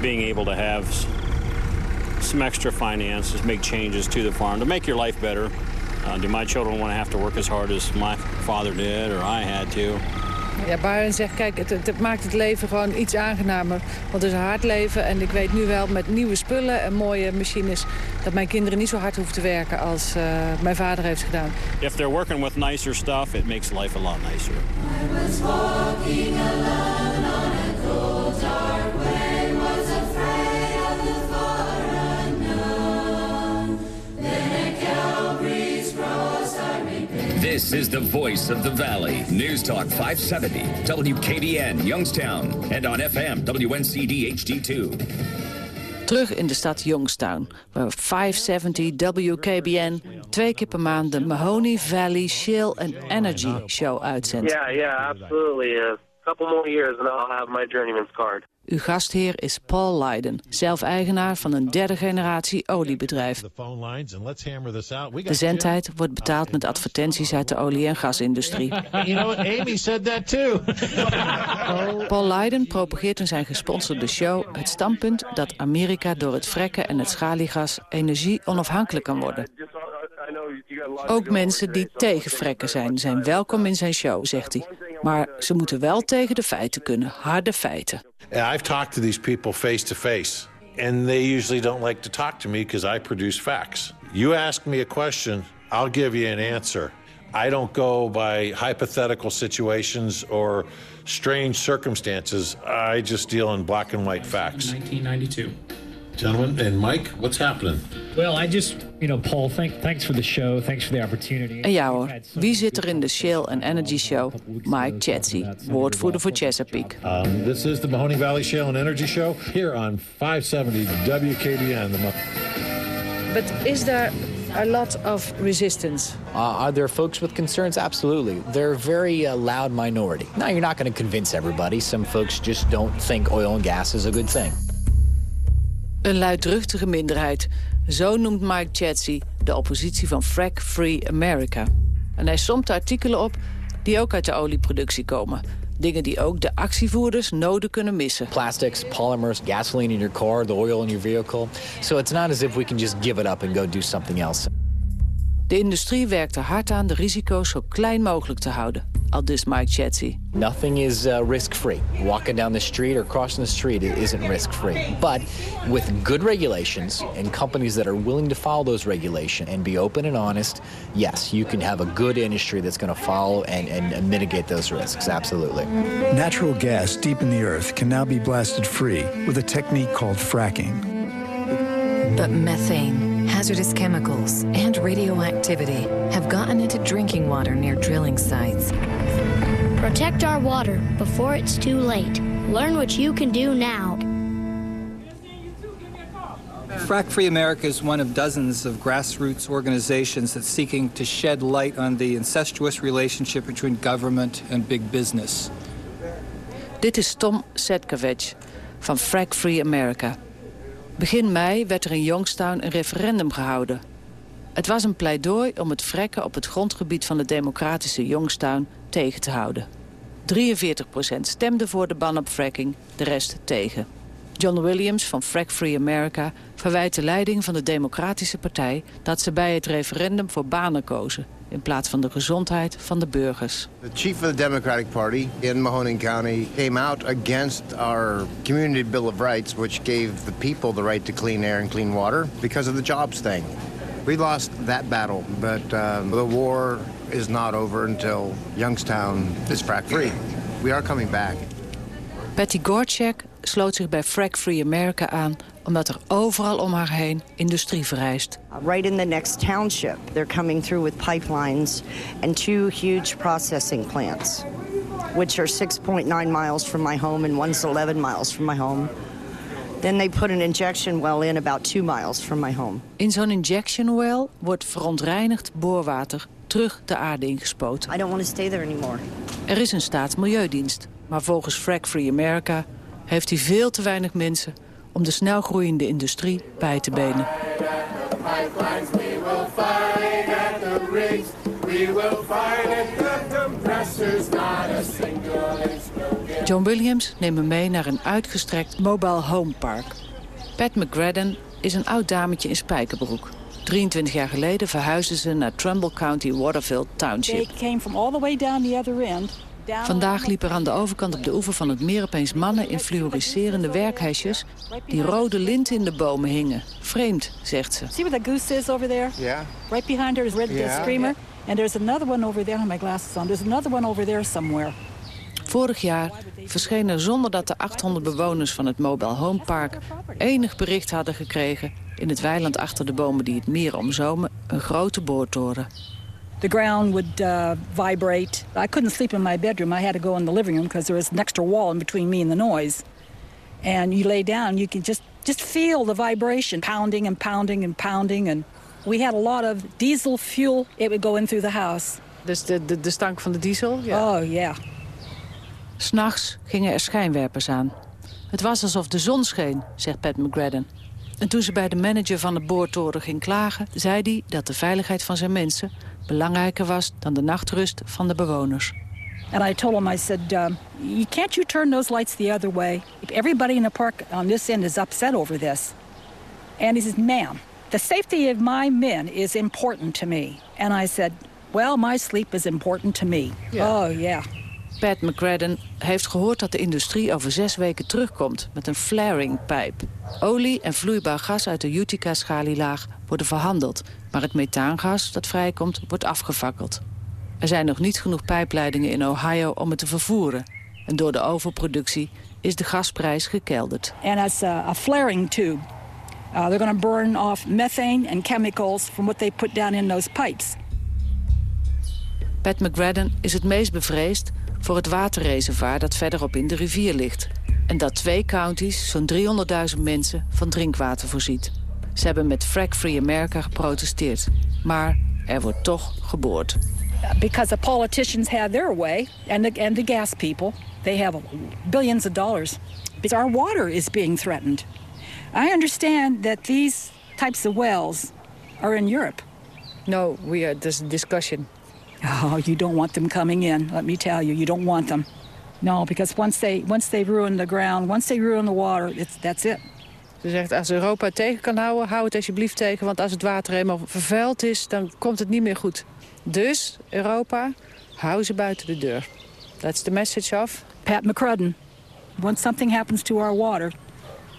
Being able to have some extra finances, make changes to the farm to make your life better. Uh, do my children want to have to work as hard as my father did or I had to? Ja, Byron zegt, kijk, het, het maakt het leven gewoon iets aangenamer. Want het is een hard leven en ik weet nu wel met nieuwe spullen en mooie machines... dat mijn kinderen niet zo hard hoeven te werken als uh, mijn vader heeft gedaan. If they're working with nicer stuff, it makes life a lot nicer. I was walking alone on a cold, dark This is the voice of the valley. News Talk 570, WKBN, Youngstown, and on FM, WNCD HD2. Terug in de stad Youngstown, waar 570 WKBN twee keer per maand de Mahoney Valley Shale and Energy Show uitzendt. Yeah, yeah, absolutely. A couple more years and I'll have my journeyman's card. Uw gastheer is Paul Leiden, zelf eigenaar van een derde generatie oliebedrijf. De zendtijd wordt betaald met advertenties uit de olie- en gasindustrie. [LAUGHS] Paul Leiden propageert in zijn gesponsorde show het standpunt dat Amerika door het frekken en het schaliegas energie onafhankelijk kan worden. Ook mensen die tegen frekken zijn, zijn welkom in zijn show, zegt hij. Maar ze moeten wel tegen de feiten kunnen, harde feiten. I've talked to these people face to face, and they usually don't like to talk to me because I produce facts. You ask me a question, I'll give you an answer. I don't go by hypothetical situations or strange circumstances. I just deal in black and white facts. 1992. Gentlemen, and Mike, what's happening? Well, I just, you know, Paul, thank, thanks for the show. Thanks for the opportunity. En ja hoor, wie zit er in de Shell and Energy Show? Mike Chatsey, woordvoerder voor Chesapeake. Um, this is the Mahoney Valley Shale and Energy Show here on 570 WKBN. But is there a lot of resistance? Uh, are there folks with concerns? Absolutely. They're a very uh, loud minority. Now, you're not going to convince everybody. Some folks just don't think oil and gas is a good thing. Een luidruchtige minderheid. Zo noemt Mike Chatsey de oppositie van Frack Free America. En hij somt artikelen op die ook uit de olieproductie komen. Dingen die ook de actievoerders nodig kunnen missen. Plastics, polymers, gasoline in your car, the oil in your vehicle. So it's not as if we can just give it up and go do something else. De industrie werkt er hard aan de risico's zo klein mogelijk te houden. Al dus Mike Chatsey. Nothing is uh, risk-free. Walking down the street or crossing the street i- isn't risk-free. But with good regulations and companies that are willing to follow those regulations and be open and honest, yes, you can have a good industry that's going to follow and, and, and mitigate those risks. Absolutely. Natural gas deep in the earth can now be blasted free with a technique called fracking. But methane, hazardous chemicals, and radioactivity have gotten into drinking water near drilling sites. Protect our water before it's too late. Learn what you can do now. Frack Free America is one of dozens of grassroots organizations that's seeking to shed light on the incestuous relationship between government and big business. Dit is Tom Setkevich van Frack Free America. Begin mei werd er in Youngstown een referendum gehouden. Het was een pleidooi om het frekken op het grondgebied van de democratische Youngstown tegen te houden. 43% stemde voor de ban op fracking, de rest tegen. John Williams van Frack Free America verwijt de leiding van de Democratische Partij... dat ze bij het referendum voor banen kozen... in plaats van de gezondheid van de burgers. The chief of the Democratic Party in Mahoning County came out against our Community Bill of Rights, which gave the people the right to clean air and clean water because of the jobs thing. We lost that battle, but um, the war is not over until Youngstown is frack free. We are coming back. Patty Gorchak sloot zich bij Frack Free America aan... omdat er overal om haar heen industrie verrijst. Right in the next township, they're coming through with pipelines and two huge processing plants, which are 6.9 miles from my home and one's 11 miles from my home. Then they put an injection well in about two miles from my home. In zo'n injection well wordt verontreinigd boorwater terug de aarde ingespoten. I don't want to stay there anymore. Er is een staatsmilieudienst, maar volgens Frack Free America... heeft hij veel te weinig mensen om de snelgroeiende industrie bij te benen. John Williams neemt me mee naar een uitgestrekt mobile home park. Pat McGradden is een oud dametje in spijkerbroek. 23 jaar geleden verhuisden ze naar Trumbull County Waterville Township. They came from all the way down the other end. Vandaag liepen er aan de overkant op de oever van het meer opeens mannen in fluoriserende werkhesjes die rode linten in de bomen hingen. Vreemd, zegt ze. See where the goose is over there? Yeah. Right behind her is red Yeah. screamer. And there's another one over there. My glasses on. There's another one over there somewhere. Vorig jaar verscheen er zonder dat de 800 bewoners van het Mobile Home Park enig bericht hadden gekregen in het weiland achter de bomen die het meer omzomen een grote boortoren. The ground would uh, vibrate. I couldn't sleep in my bedroom. I had to go in the living room because there was an extra wall in between me and the noise. And you lay down, you can just just feel the vibration pounding and pounding and pounding. And we had a lot of diesel fuel. It would go in through the house. Dus de, de, de stank van de diesel? Oh yeah. S'nachts gingen er schijnwerpers aan. Het was alsof de zon scheen, zegt Pat McGradden. En toen ze bij de manager van de boortoren ging klagen... zei hij dat de veiligheid van zijn mensen belangrijker was... dan de nachtrust van de bewoners. And I told him, I said, um, you, can't you turn those lights the other way? Everybody in the park on this end is upset over this. And he says, ma'am, the safety of my men is important to me. And I said, well, my sleep is important to me. Oh, yeah. Pat McGradden heeft gehoord dat de industrie over zes weken terugkomt... met een flaringpijp. Olie en vloeibaar gas uit de Utica-schalielaag worden verhandeld... maar het methaangas dat vrijkomt wordt afgefakkeld. Er zijn nog niet genoeg pijpleidingen in Ohio om het te vervoeren. En door de overproductie is de gasprijs gekelderd. And it's a, a flaring tube. Uh, they're going to burn off methane and chemicals from what they put down in those pipes. Pat McGradden is het meest bevreesd voor het waterreservoir dat verderop in de rivier ligt. En dat twee counties zo'n 300.000 mensen van drinkwater voorziet. Ze hebben met Frack Free America geprotesteerd. Maar er wordt toch geboord. Because the politicians have their way, and the, and the gas people, they have billions of dollars. Because our water is being threatened. I understand that these types of wells are in Europe. No, we are, a discussion. Oh, you don't want them coming in. Let me tell you, you don't want them. No, because once they once they ruin the ground, once they ruin the water, it's, that's it. Ze zegt, als Europa het tegen kan houden, hou het alsjeblieft tegen. Want als het water helemaal vervuild is, dan komt het niet meer goed. Dus, Europa, hou ze buiten de deur. That's the message of... Pat McCrudden. Once something happens to our water,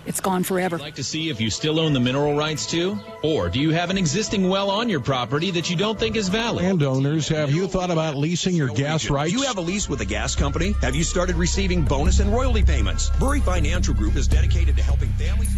it's gone forever. Like to see if you still own the mineral rights too? Or do you have an existing well on your property that you don't think is valid? Landowners, have you thought about leasing your gas rights? You have a lease with a gas company? Have you started receiving bonus and royalty payments? Bury Financial Group is dedicated to helping families.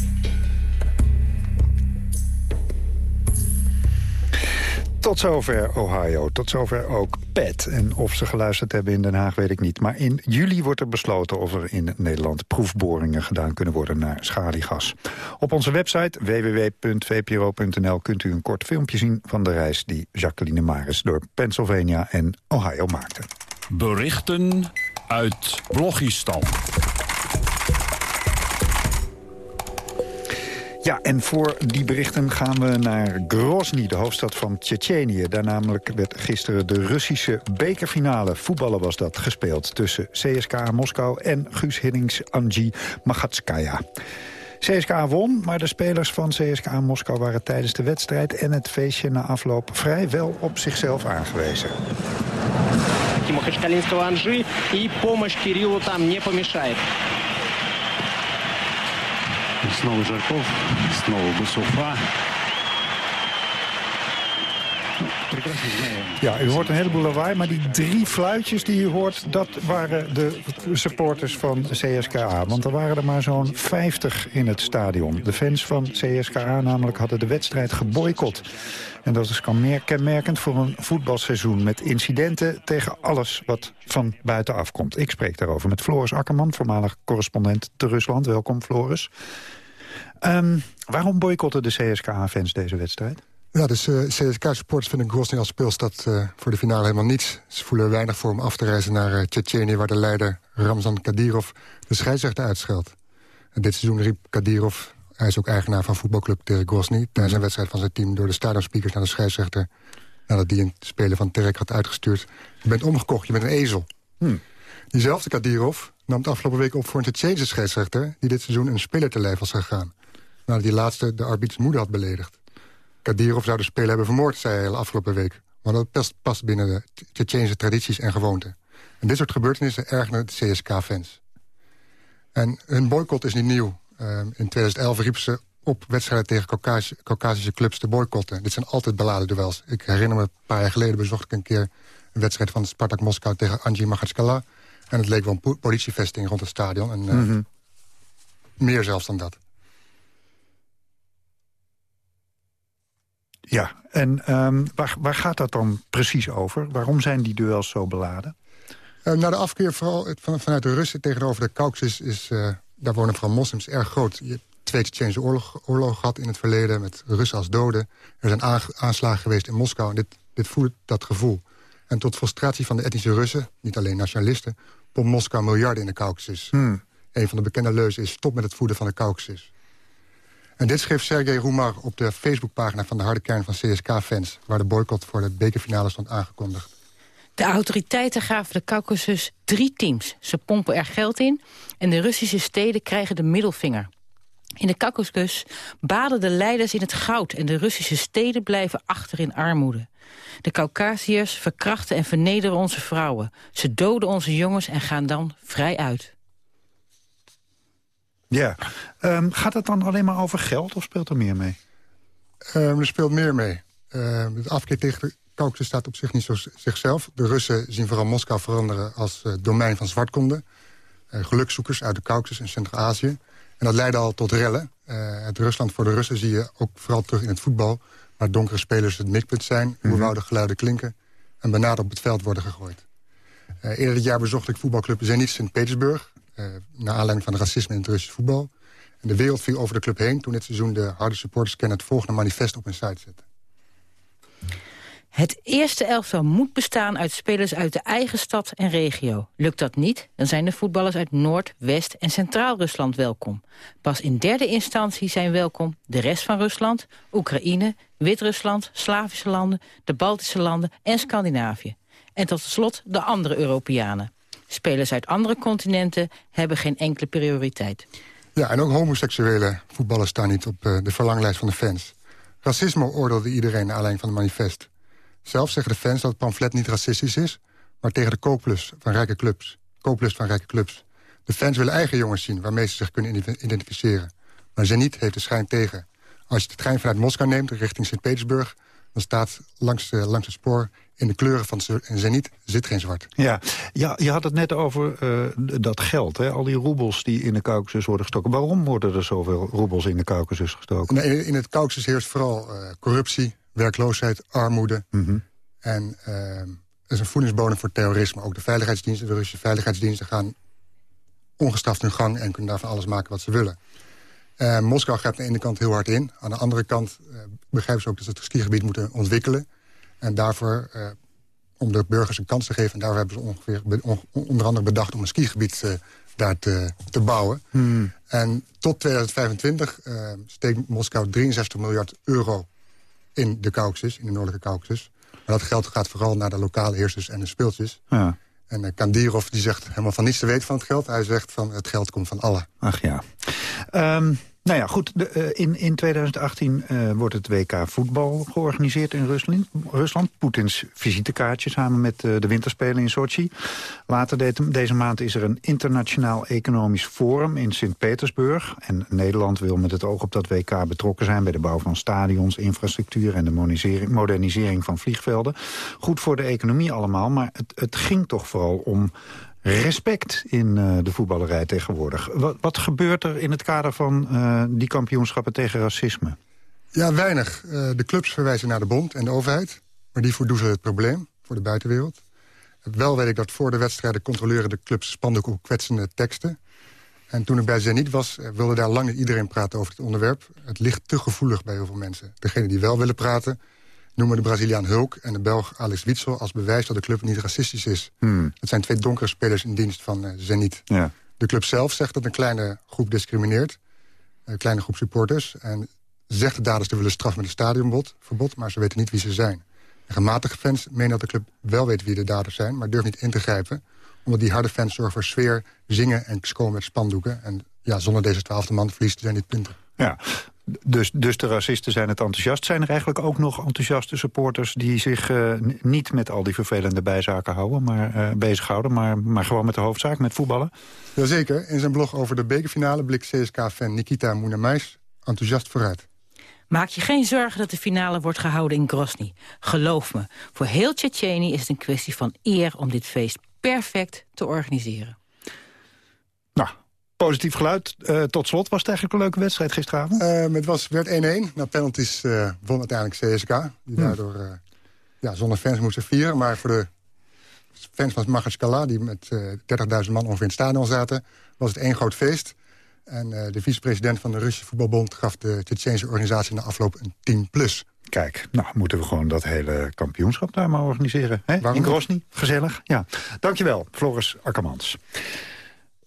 Tot zover Ohio, tot zover ook PET. En of ze geluisterd hebben in Den Haag weet ik niet. Maar in juli wordt er besloten of er in Nederland proefboringen gedaan kunnen worden naar schaliegas. Op onze website www.vpro.nl kunt u een kort filmpje zien van de reis die Jacqueline Maris door Pennsylvania en Ohio maakte. Berichten uit Blogistan. Ja, en voor die berichten gaan we naar Grozny, de hoofdstad van Tsjetsjenië. Daar namelijk werd gisteren de Russische bekerfinale, voetballen was dat, gespeeld... tussen CSKA Moskou en Guus Hiddings Angie Magatskaya. CSKA won, maar de spelers van CSKA Moskou waren tijdens de wedstrijd... en het feestje na afloop vrijwel op zichzelf aangewezen. Махачкалинского Анжи и помощь Кириллу там не помешает. Снова Жарков, снова Бусуфа. Ja, u hoort een heleboel lawaai, maar die drie fluitjes die u hoort... dat waren de supporters van CSKA. Want er waren er maar zo'n 50 in het stadion. De fans van CSKA namelijk hadden de wedstrijd geboycott. En dat is kenmerkend voor een voetbalseizoen... met incidenten tegen alles wat van buitenaf komt. Ik spreek daarover met Floris Akkerman, voormalig correspondent te Rusland. Welkom, Floris. Ehm, waarom boycotten de CSKA-fans deze wedstrijd? Ja, dus uh, CSK-supporters vinden Grozny als speelstad uh, voor de finale helemaal niets. Ze voelen weinig voor om af te reizen naar uh, Tsjetsjenië... waar de leider Ramzan Kadyrov de scheidsrechter uitscheldt. En dit seizoen riep Kadyrov, hij is ook eigenaar van voetbalclub tegen Grozny... tijdens een wedstrijd van zijn team door de stadionspeakers naar de scheidsrechter... nadat die een speler van Terek had uitgestuurd. Je bent omgekocht, je bent een ezel. Hmm. Diezelfde Kadyrov nam het afgelopen week op voor een Tsjetsjenische scheidsrechter... die dit seizoen een speler te lijf was gegaan. Nadat die laatste de arbiters moeder had beledigd. Kadyrov zou de speler hebben vermoord, zei hij de afgelopen week. Maar dat past, past binnen de Tsjetsjense tradities en gewoonten. En dit soort gebeurtenissen ergeren de CSK-fans. En hun boycott is niet nieuw. Uh, in 2011 riepen ze op wedstrijden tegen Caucasische, Caucasische clubs te boycotten. Dit zijn altijd beladen duels. Ik herinner me, een paar jaar geleden bezocht ik een keer... een wedstrijd van Spartak Moskou tegen Anji Magatskala. En het leek wel een politievesting rond het stadion. En, uh, mm -hmm. Meer zelfs dan dat. Ja, en um, waar, waar gaat dat dan precies over? Waarom zijn die duels zo beladen? Uh, nou, de afkeer vooral van, vanuit de Russen tegenover de Caucasus is... Uh, daar wonen vooral moslims erg groot. Je hebt twee oorlog, oorlog gehad in het verleden... met Russen als doden. Er zijn aanslagen geweest in Moskou en dit, dit voert dat gevoel. En tot frustratie van de etnische Russen, niet alleen nationalisten... pompt Moskou miljarden in de Caucasus. Hmm. Een van de bekende leuzen is stop met het voeden van de Caucasus. En dit schreef Sergej Roemar op de Facebookpagina van de harde kern van CSK-fans... waar de boycott voor de bekerfinale stond aangekondigd. De autoriteiten gaven de Caucasus drie teams. Ze pompen er geld in en de Russische steden krijgen de middelvinger. In de Caucasus baden de leiders in het goud... en de Russische steden blijven achter in armoede. De Caucasiërs verkrachten en vernederen onze vrouwen. Ze doden onze jongens en gaan dan vrij uit. Ja. Um, gaat het dan alleen maar over geld of speelt er meer mee? Um, er speelt meer mee. Uh, het afkeer tegen de Caucasus staat op zich niet zo zichzelf. De Russen zien vooral Moskou veranderen als uh, domein van zwartkonden. Uh, gelukzoekers uit de Caucasus en Centraal-Azië. En dat leidde al tot rellen. Eh, het Rusland voor de Russen zie je ook vooral terug in het voetbal... waar donkere spelers het mikpunt zijn, hoe Mhm. wouden geluiden klinken... en benaderd op het veld worden gegooid. Eh, eerder dit jaar bezocht ik voetbalclub Zenit Sint-Petersburg... eh, naar aanleiding van racisme in het Russische voetbal. En de wereld viel over de club heen toen dit seizoen de harde supporters kennen... het volgende manifest op hun site zetten. Het eerste elftal moet bestaan uit spelers uit de eigen stad en regio. Lukt dat niet, dan zijn de voetballers uit Noord-, West- en Centraal-Rusland welkom. Pas in derde instantie zijn welkom de rest van Rusland, Oekraïne, Wit-Rusland, Slavische landen, de Baltische landen en Scandinavië. En tot slot de andere Europeanen. Spelers uit andere continenten hebben geen enkele prioriteit. Ja, en ook homoseksuele voetballers staan niet op eh, de verlanglijst van de fans. Racisme oordeelde iedereen naar aanleiding van het manifest. Zelf zeggen de fans dat het pamflet niet racistisch is... maar tegen de kooplus van rijke clubs. Kooplust van rijke clubs. De fans willen eigen jongens zien waarmee ze zich kunnen ident- identificeren. Maar Zenit heeft de schijn tegen. Als je de trein vanuit Moskou neemt richting Sint-Petersburg... dan staat langs, langs het spoor in de kleuren van Ze- Zenit zit geen zwart. Ja, ja je had het net over eh, dat geld, hè? al die roebels die in de Caucasus worden gestoken. Waarom worden er zoveel roebels in de Caucasus gestoken? Nee, in- in het Caucasus heerst vooral eh, corruptie, werkloosheid, armoede. Mhm. En er is een voedingsbodem voor terrorisme. Ook de veiligheidsdiensten, de Russische veiligheidsdiensten... gaan ongestraft hun gang en kunnen daarvan alles maken wat ze willen. Eh, Moskou grijpt aan de ene kant heel hard in. Aan de andere kant begrijpen ze ook dat ze het skigebied moeten ontwikkelen. En daarvoor, eh, om de burgers een kans te geven... en daarvoor hebben ze ongeveer, on- onder andere bedacht om een skigebied eh, daar te, te bouwen. Hmm. En tot 2025 eh, steekt Moskou 63 miljard euro in de Caucasus, in de noordelijke Caucasus. Maar dat geld gaat vooral naar de lokale heersers en de speeltjes. Ja. En uh, Kandirov die zegt helemaal van niets te weten van het geld. Hij zegt van het geld komt van Allah. Ach ja. Um, nou ja, goed. De, uh, in, in 2018 uh, wordt het WK voetbal georganiseerd in Rusland. Rusland. Poetins visitekaartje samen met uh, de winterspelen in Sochi. Later de, deze maand is er een internationaal economisch forum in Sint-Petersburg. En Nederland wil met het oog op dat WK betrokken zijn... bij de bouw van stadions, infrastructuur en de modernisering, modernisering van vliegvelden. Goed voor de economie allemaal, maar het, het ging toch vooral om respect in uh, de voetballerij tegenwoordig. Wat, wat, gebeurt er in het kader van uh, die kampioenschappen tegen racisme? Ja, weinig. Uh, de clubs verwijzen naar de bond en de overheid. Maar die verdoezelen het probleem voor de buitenwereld. Wel weet ik dat voor de wedstrijden controleren de clubs spandoek op kwetsende teksten. En toen ik bij Zenit was, wilde daar lang iedereen praten over het onderwerp. Het ligt te gevoelig bij heel veel mensen. Degenen die wel willen praten, noemen de Braziliaan Hulk en de Belg Alex Witsel... als bewijs dat de club niet racistisch is. Hmm. Het zijn twee donkere spelers in dienst van uh, Zenit. Ja. De club zelf zegt dat een kleine groep discrimineert. Een kleine groep supporters. En zegt de daders te willen straffen met een stadionverbod, verbod, maar ze weten niet wie ze zijn. En gematigde fans menen dat de club wel weet wie de daders zijn... maar durft niet in te grijpen. Omdat die harde fans zorgen voor sfeer, zingen en scoren met spandoeken. En ja, zonder deze twaalfde man verliest zijn dit punten. Ja, dus, dus de racisten zijn het enthousiast. Zijn er eigenlijk ook nog enthousiaste supporters... die zich uh, niet met al die vervelende bijzaken houden, maar, uh, bezighouden... Maar, maar gewoon met de hoofdzaak, met voetballen? Jazeker. In zijn blog over de bekerfinale... blikt CSK-fan Nikita Moenemijs enthousiast vooruit. Maak je geen zorgen dat de finale wordt gehouden in Grozny. Geloof me, voor heel Tsjetsjenië is het een kwestie van eer... om dit feest perfect te organiseren. Positief geluid. Uh, tot slot, was het eigenlijk een leuke wedstrijd gisteravond? Uh, het was, werd 1-1. Na penalties uh, won uiteindelijk CSK. Die hmm. daardoor uh, ja, zonder fans moesten vieren. Maar voor de fans van Magashkala, die met 30.000 man ongeveer in het stadion zaten... was het één groot feest. En de vicepresident van de Russische Voetbalbond... gaf de Tsjetsjeense organisatie na afloop een 10 plus. Kijk, nou moeten we gewoon dat hele kampioenschap daar maar organiseren. Hè? In Grozny, gezellig. Ja. Dankjewel, Floris Akkermans.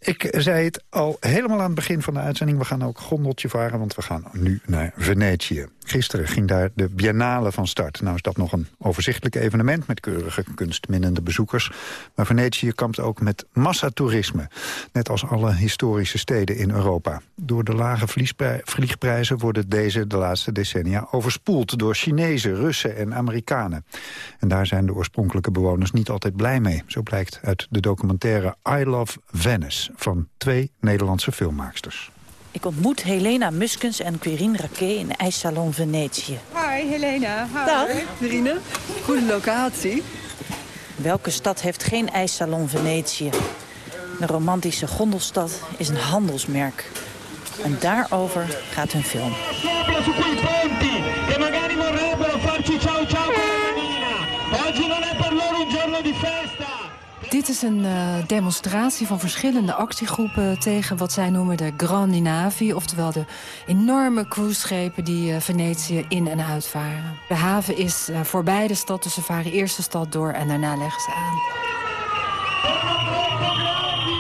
Ik zei het al helemaal aan het begin van de uitzending. We gaan ook gondeltje varen, want we gaan nu naar Venetië. Gisteren ging daar de Biennale van start. Nou is dat nog een overzichtelijk evenement met keurige kunstminnende bezoekers. Maar Venetië kampt ook met massatoerisme. Net als alle historische steden in Europa. Door de lage vliegprijzen worden deze de laatste decennia overspoeld... door Chinezen, Russen en Amerikanen. En daar zijn de oorspronkelijke bewoners niet altijd blij mee. Zo blijkt uit de documentaire I Love Venice van twee Nederlandse filmmaaksters. Ik ontmoet Helena Muskens en Quirine Raquet in IJssalon Venetië. Hi Helena. Hi. Dag Quirine. Goede locatie. Welke stad heeft geen IJssalon Venetië? De romantische gondelstad is een handelsmerk. En daarover gaat hun film. Oggi non è per loro un giorno di festa. Dit is een eh, demonstratie van verschillende actiegroepen... tegen wat zij noemen de Grandi Navi... oftewel de enorme cruiseschepen die eh, Venetië in- en uitvaren. De haven is uh, voorbij de stad, dus ze varen eerst de stad door... en daarna leggen ze aan.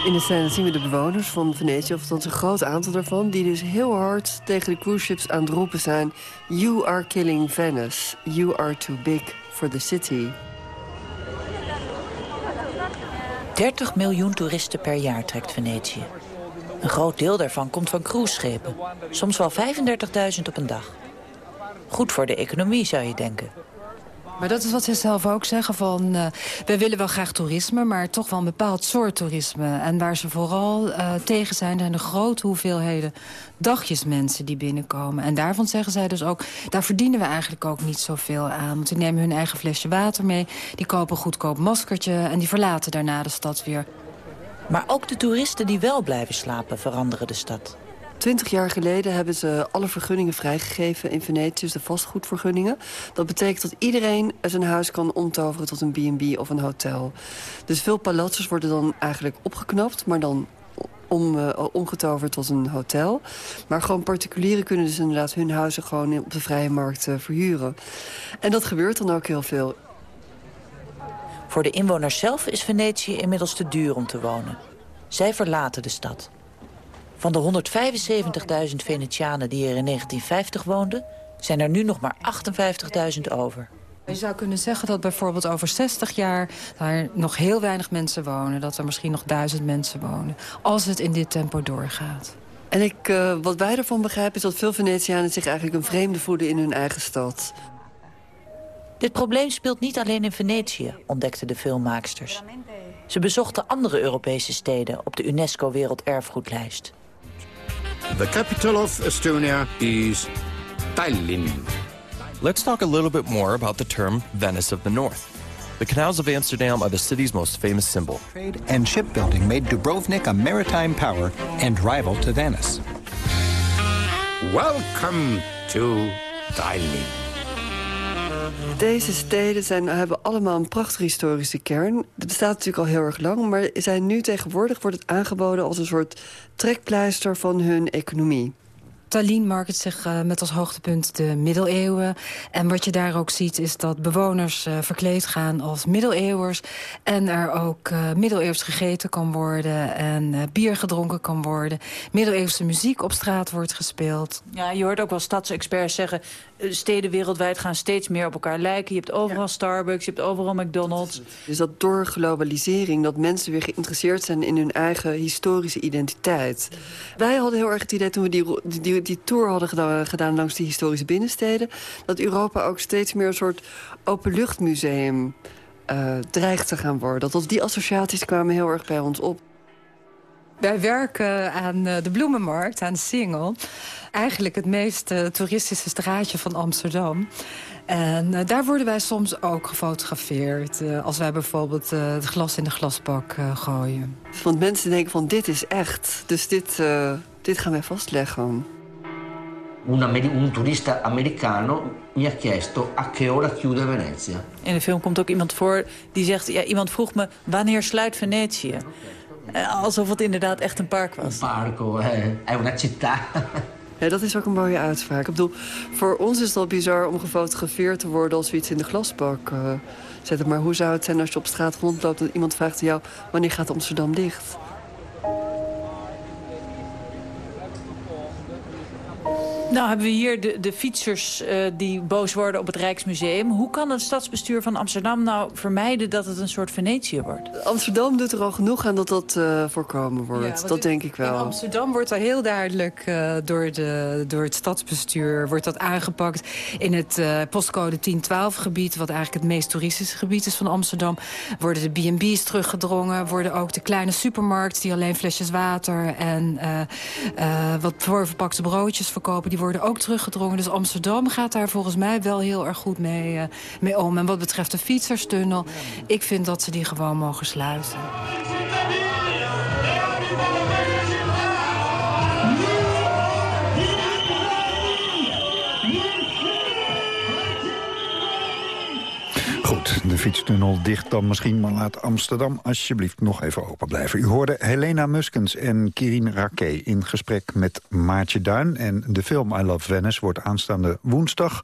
In de scène zien we de bewoners van Venetië, of althans een groot aantal daarvan... die dus heel hard tegen de cruise ships aan het roepen zijn... You are killing Venice. You are too big for the city. 30 miljoen toeristen per jaar trekt Venetië. Een groot deel daarvan komt van cruiseschepen. Soms wel 35.000 op een dag. Goed voor de economie, zou je denken. Maar dat is wat zij zelf ook zeggen van... Uh, wij willen wel graag toerisme, maar toch wel een bepaald soort toerisme. En waar ze vooral uh, tegen zijn, zijn de grote hoeveelheden dagjesmensen die binnenkomen. En daarvan zeggen zij dus ook, daar verdienen we eigenlijk ook niet zoveel aan. Want die nemen hun eigen flesje water mee, die kopen een goedkoop maskertje... en die verlaten daarna de stad weer. Maar ook de toeristen die wel blijven slapen veranderen de stad. Twintig jaar geleden hebben ze alle vergunningen vrijgegeven in Venetië, de vastgoedvergunningen. Dat betekent dat iedereen zijn huis kan omtoveren tot een B&B of een hotel. Dus veel palatsers worden dan eigenlijk opgeknapt, maar dan om, uh, omgetoverd tot een hotel. Maar gewoon particulieren kunnen dus inderdaad hun huizen gewoon op de vrije markt uh, verhuren. En dat gebeurt dan ook heel veel. Voor de inwoners zelf is Venetië inmiddels te duur om te wonen. Zij verlaten de stad. Van de 175.000 Venetianen die er in 1950 woonden... zijn er nu nog maar 58.000 over. Je zou kunnen zeggen dat bijvoorbeeld over 60 jaar... daar nog heel weinig mensen wonen. Dat er misschien nog duizend mensen wonen. Als het in dit tempo doorgaat. En ik, uh, wat wij ervan begrijpen is dat veel Venetianen zich eigenlijk een vreemde voelen in hun eigen stad. Dit probleem speelt niet alleen in Venetië, ontdekten de filmmaaksters. Ze bezochten andere Europese steden op de UNESCO Werelderfgoedlijst. The capital of Estonia is Tallinn. Let's talk a little bit more about the term Venice of the North. The canals of Amsterdam are the city's most famous symbol. Trade and shipbuilding made Dubrovnik a maritime power and rival to Venice. Welcome to Tallinn. Deze steden zijn, hebben allemaal een prachtige historische kern. Het bestaat natuurlijk al heel erg lang, maar zijn nu tegenwoordig wordt het aangeboden als een soort trekpleister van hun economie. Tallinn market zich uh, met als hoogtepunt de middeleeuwen. En wat je daar ook ziet is dat bewoners uh, verkleed gaan als middeleeuwers. En er ook uh, middeleeuws gegeten kan worden en bier gedronken kan worden. Middeleeuwse muziek op straat wordt gespeeld. Ja, je hoort ook wel stadsexperts zeggen... steden wereldwijd gaan steeds meer op elkaar lijken. Je hebt overal ja. Starbucks, je hebt overal McDonald's. Dus dat door globalisering, dat mensen weer geïnteresseerd zijn... in hun eigen historische identiteit. Wij hadden heel erg het idee toen we die, die die tour hadden gedaan, langs die historische binnensteden... dat Europa ook steeds meer een soort openluchtmuseum uh, dreigt te gaan worden. Dat die associaties kwamen heel erg bij ons op. Wij werken aan de Bloemenmarkt, aan Singel. Eigenlijk het meest uh, toeristische straatje van Amsterdam. En uh, daar worden wij soms ook gefotografeerd. Uh, als wij bijvoorbeeld het glas in de glasbak gooien. Want mensen denken van dit is echt. Dus dit, dit gaan wij vastleggen. Un, un, turista americano mi ha chiesto a che ora chiude Venezia. In de film komt ook iemand voor die zegt... Ja, iemand vroeg me, wanneer sluit Venetië? Alsof het inderdaad echt een park was. Un parco, eh, è una città. [LAUGHS] Ja, dat is ook een mooie uitspraak. Ik bedoel, voor ons is het al bizar om gefotografeerd te worden... als we iets in de glasbak uh, zetten. Maar hoe zou het zijn als je op straat rondloopt... en iemand vraagt aan jou, wanneer gaat Amsterdam dicht? Nou hebben we hier de, de fietsers uh, die boos worden op het Rijksmuseum. Hoe kan het stadsbestuur van Amsterdam nou vermijden dat het een soort Venetië wordt? Amsterdam doet er al genoeg aan dat dat uh, voorkomen wordt. Ja, dat denk ik wel. In Amsterdam wordt er heel duidelijk uh, door, de, door het stadsbestuur wordt dat aangepakt. In het postcode 1012 gebied, wat eigenlijk het meest toeristische gebied is van Amsterdam... worden de B&B's teruggedrongen. Worden ook de kleine supermarkts die alleen flesjes water... en wat voorverpakte broodjes verkopen... Die worden ook teruggedrongen. Dus Amsterdam gaat daar volgens mij wel heel erg goed mee, uh, mee om. En wat betreft de fietserstunnel, ik vind dat ze die gewoon mogen sluiten. De fietstunnel dicht dan misschien, maar laat Amsterdam alsjeblieft nog even open blijven. U hoorde Helena Muskens en Kirin Raquet in gesprek met Maartje Duin. En de film I Love Venice wordt aanstaande woensdag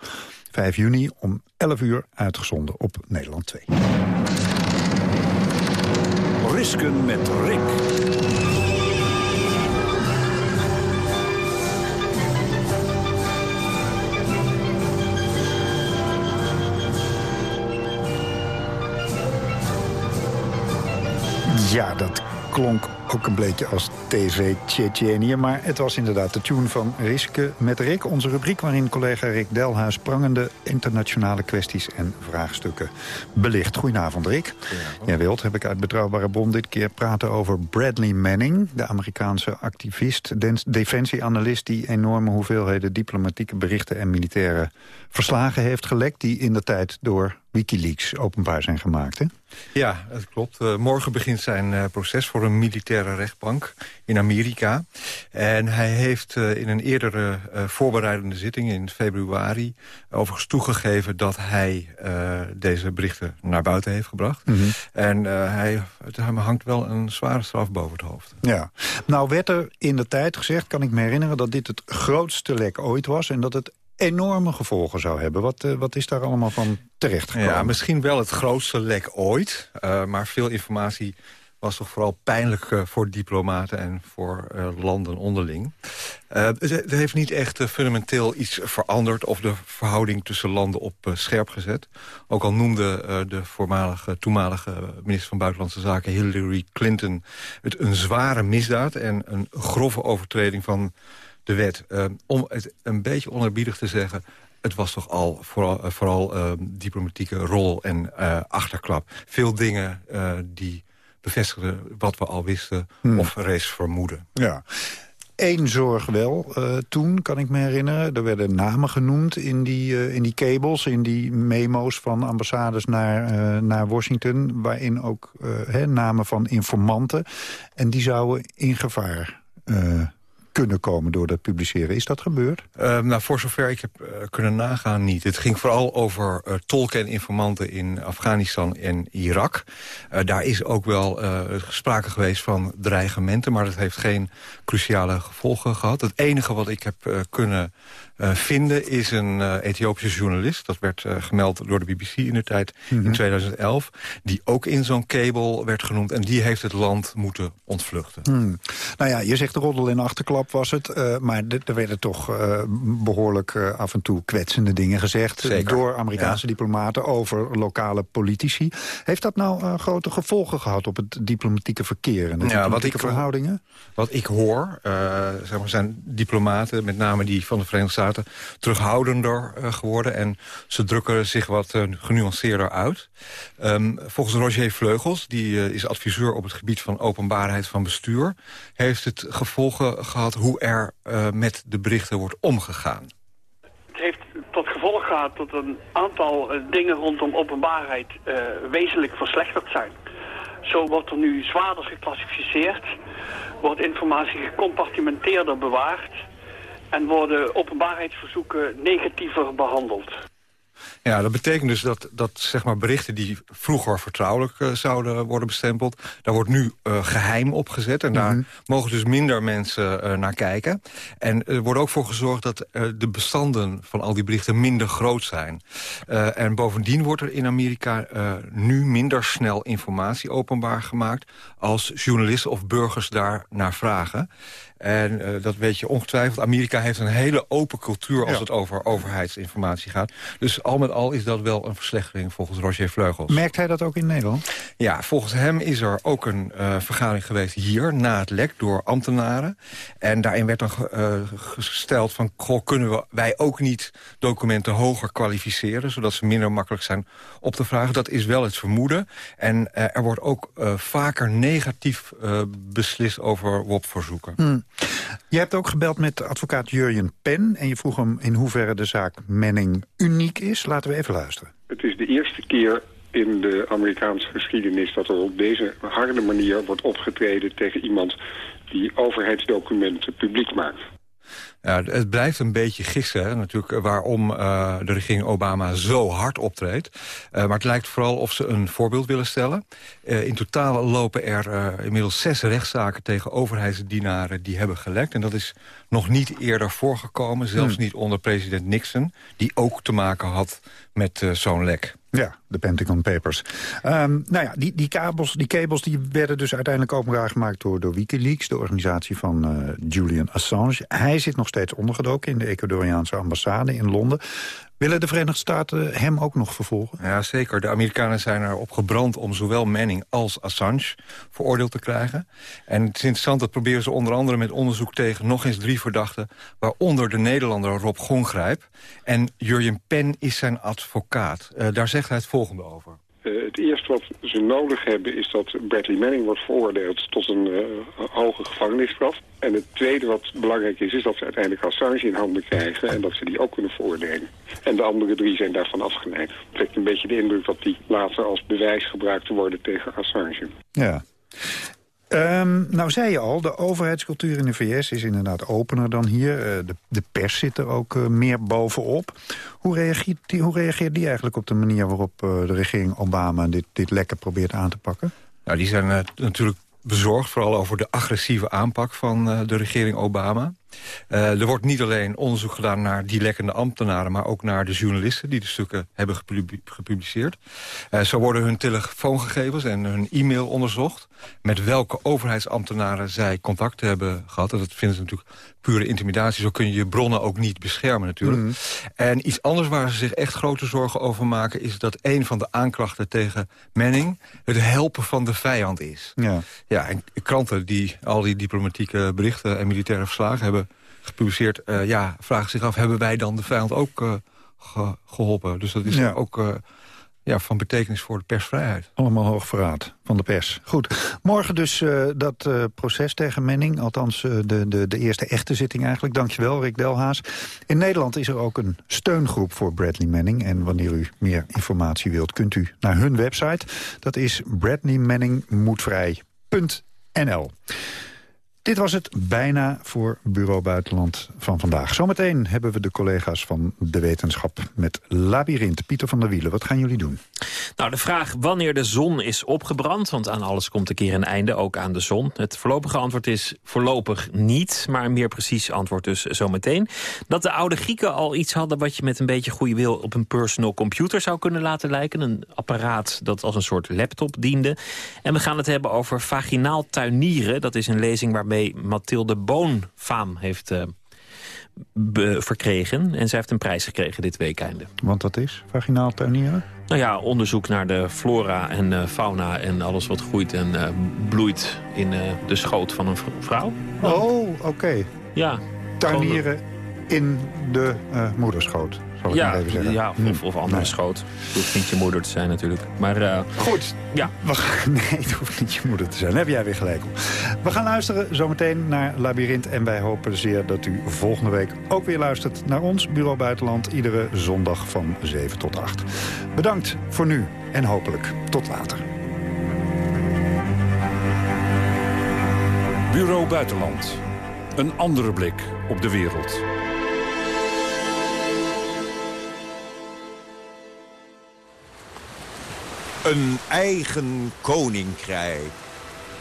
5 juni om 11 uur uitgezonden op Nederland 2. Risken met Rick. Ja, dat klonk ook een beetje als TV Tsjetsjenië. Maar het was inderdaad de tune van Riske met Rick. Onze rubriek waarin collega Rick Delhuis prangende internationale kwesties en vraagstukken belicht. Goedenavond Rick. Jij wilt, heb ik uit Betrouwbare Bron dit keer praten over Bradley Manning. De Amerikaanse activist, de- defensieanalist... die enorme hoeveelheden diplomatieke berichten en militaire verslagen heeft gelekt... die in de tijd door Wikileaks openbaar zijn gemaakt. Hè? Ja, dat klopt. Eh, morgen begint zijn eh, proces voor een militaire rechtbank in Amerika. En hij heeft eh, in een eerdere eh, voorbereidende zitting in februari... overigens toegegeven dat hij eh, deze berichten naar buiten heeft gebracht. En eh, hij, het hem hangt wel een zware straf boven het hoofd. Ja. Nou werd er in de tijd gezegd, kan ik me herinneren... dat dit het grootste lek ooit was en dat het enorme gevolgen zou hebben. Wat, wat is daar allemaal van terecht gekomen? Ja, misschien wel het grootste lek ooit. maar veel informatie was toch vooral pijnlijk eh, voor diplomaten en voor eh, landen onderling. Eh, het, het heeft niet echt eh, fundamenteel iets veranderd... of de verhouding tussen landen op eh, scherp gezet. Ook al noemde eh, de voormalige, toenmalige minister van Buitenlandse Zaken... Hillary Clinton het een zware misdaad... en een grove overtreding van de wet. Eh, om het een beetje onerbiedig te zeggen... Het was toch al vooral, eh, vooral eh, diplomatieke rol en eh, achterklap. Veel dingen eh, die bevestigden wat we al wisten of reeds vermoeden. Ja. Eén zorg wel eh, toen, kan ik me herinneren. Er werden namen genoemd in die, eh, in die cables, in die memo's van ambassades naar, eh, naar Washington... waarin ook namen van informanten. En die zouden in gevaar kunnen komen door dat publiceren. Is dat gebeurd? Eh, nou, voor zover ik heb eh, kunnen nagaan niet. Het ging vooral over eh, tolken en informanten in Afghanistan en Irak. Eh, daar is ook wel sprake geweest van dreigementen... maar dat heeft geen cruciale gevolgen gehad. Het enige wat ik heb kunnen eh, vinden is een eh, Ethiopische journalist. Dat werd eh, gemeld door de BBC in de tijd in 2011. Die ook in zo'n cable werd genoemd. En die heeft het land moeten ontvluchten. Hmm. Nou ja, je zegt de roddel in de achterklap was het. maar er werden toch eh, behoorlijk eh, af en toe kwetsende dingen gezegd... Zeker, door Amerikaanse diplomaten over lokale politici. Heeft dat nou grote gevolgen gehad op het diplomatieke verkeer... en de Ja, wat diplomatieke ik- verhoudingen? Wat ik hoor, zeg maar, zijn diplomaten, met name die van de Verenigde Staten... terughoudender eh, geworden en ze drukken zich wat eh, genuanceerder uit. Ehm, volgens Roger Vleugels, die eh, is adviseur op het gebied van openbaarheid van bestuur... heeft het gevolgen gehad hoe er met de berichten wordt omgegaan. Het heeft tot gevolg gehad dat een aantal dingen rondom openbaarheid wezenlijk verslechterd zijn. Zo wordt er nu zwaarder geclassificeerd, wordt informatie gecompartimenteerder bewaard en worden openbaarheidsverzoeken negatiever behandeld. Ja, dat betekent dus dat, dat zeg maar, berichten die vroeger vertrouwelijk eh, zouden worden bestempeld... daar wordt nu eh, geheim opgezet en daar mogen dus minder mensen eh, naar kijken. En er wordt ook voor gezorgd dat eh, de bestanden van al die berichten minder groot zijn. Eh, en bovendien wordt er in Amerika eh, nu minder snel informatie openbaar gemaakt... als journalisten of burgers daar naar vragen. En eh, dat weet je ongetwijfeld. Amerika heeft een hele open cultuur als Ja. het over overheidsinformatie gaat. Dus al met al is dat wel een verslechtering volgens Roger Vleugels. Merkt hij dat ook in Nederland? Ja, volgens hem is er ook een eh, vergadering geweest hier na het lek door ambtenaren. En daarin werd dan eh, gesteld van, goh, kunnen we, wij ook niet documenten hoger kwalificeren, zodat ze minder makkelijk zijn op te vragen. Dat is wel het vermoeden. En er wordt ook vaker negatief eh, beslist over WOP-verzoeken. Hmm. Je hebt ook gebeld met advocaat Jurjen Pen... en je vroeg hem in hoeverre de zaak Manning uniek is. Laten we even luisteren. Het is de eerste keer in de Amerikaanse geschiedenis dat er op deze harde manier wordt opgetreden tegen iemand die overheidsdocumenten publiek maakt. Ja, het blijft een beetje gissen, natuurlijk, eh, waarom uh, de regering Obama zo hard optreedt. Uh, maar het lijkt vooral of ze een voorbeeld willen stellen. Uh, in totaal lopen er inmiddels zes rechtszaken tegen overheidsdienaren die hebben gelekt. En dat is nog niet eerder voorgekomen, zelfs Hmm. niet onder president Nixon... die ook te maken had met zo'n lek. Ja, de Pentagon Papers. Um, nou ja, die, die, kabels, die kabels die werden dus uiteindelijk openbaar gemaakt door, door Wikileaks... de organisatie van uh, Julian Assange. Hij zit nog steeds ondergedoken in de Ecuadoriaanse ambassade in Londen. Willen de Verenigde Staten hem ook nog vervolgen? Ja, zeker. De Amerikanen zijn erop gebrand om zowel Manning als Assange veroordeeld te krijgen. En het is interessant, dat proberen ze onder andere met onderzoek tegen nog eens drie verdachten, waaronder de Nederlander Rob Gongrijp. En Jurjen Pen is zijn advocaat. Uh, daar zegt hij het volgende over. Uh, het eerste wat ze nodig hebben is dat Bradley Manning wordt veroordeeld tot een uh, hoge gevangenisstraf. En het tweede wat belangrijk is, is dat ze uiteindelijk Assange in handen krijgen en dat ze die ook kunnen veroordelen. En de andere drie zijn daarvan afgeleid. Het trekt een beetje de indruk dat die later als bewijs gebruikt worden tegen Assange. Ja. Um, nou zei je al, de overheidscultuur in de VS is inderdaad opener dan hier. Uh, de, de, pers zit er ook uh, meer bovenop. Hoe reageert, die, hoe reageert die eigenlijk op de manier waarop uh, de regering Obama dit, dit lekker probeert aan te pakken? Nou, die zijn natuurlijk bezorgd, vooral over de agressieve aanpak van de regering Obama. Uh, er wordt niet alleen onderzoek gedaan naar die lekkende ambtenaren... maar ook naar de journalisten die de stukken hebben gepubliceerd. Uh, zo worden hun telefoongegevens en hun e-mail onderzocht... met welke overheidsambtenaren zij contact hebben gehad. En dat vinden ze natuurlijk pure intimidatie. Zo kun je je bronnen ook niet beschermen natuurlijk. Mm. En iets anders waar ze zich echt grote zorgen over maken... is dat een van de aanklachten tegen Manning... het helpen van de vijand is. Ja, ja en kranten die al die diplomatieke berichten en militaire verslagen hebben gepubliceerd... Uh, ja, vragen zich af, hebben wij dan de vijand ook uh, ge geholpen? Dus dat is ja. ook uh, ja, van betekenis voor de persvrijheid. Allemaal hoog verraad van de pers. Goed, morgen dus dat proces tegen Menning. Althans, de, de, de eerste echte zitting eigenlijk. Dankjewel, Rick Delhaas. In Nederland is er ook een steungroep voor Bradley Manning. En wanneer u meer informatie wilt, kunt u naar hun website. Dat is bradleymanningmoedvrij.nl. Dit was het bijna voor Bureau Buitenland van vandaag. Zometeen hebben we de collega's van de wetenschap met Labyrinth. Pieter van der Wielen, wat gaan jullie doen? Nou, de vraag wanneer de zon is opgebrand... want aan alles komt een keer een einde, ook aan de zon. Het voorlopige antwoord is voorlopig niet... maar een meer precies antwoord dus zometeen. Dat de oude Grieken al iets hadden... wat je met een beetje goede wil op een personal computer zou kunnen laten lijken. Een apparaat dat als een soort laptop diende. En we gaan het hebben over vaginaal tuinieren. Dat is een lezing waar waarmee Mathilde Boon faam heeft uh, verkregen. En zij heeft een prijs gekregen dit weekende. Want wat is vaginaal tuinieren? Nou ja, onderzoek naar de flora en uh, fauna en alles wat groeit en uh, bloeit in de schoot van een vrouw. Oh, oké. Okay. Ja. Tuinieren in de moederschoot. Zal ik ja, maar even zeggen. ja, of, of andere nee. schoot. Het hoeft niet je moeder te zijn natuurlijk. Maar, uh, Goed. Ja. [LAUGHS] Nee, het hoeft niet je moeder te zijn. Daar heb jij weer gelijk op. We gaan luisteren zometeen naar Labyrinth. En wij hopen zeer dat u volgende week ook weer luistert naar ons Bureau Buitenland. Iedere zondag van 7 tot 8. Bedankt voor nu en hopelijk tot later. Bureau Buitenland. Een andere blik op de wereld. Een eigen koninkrijk.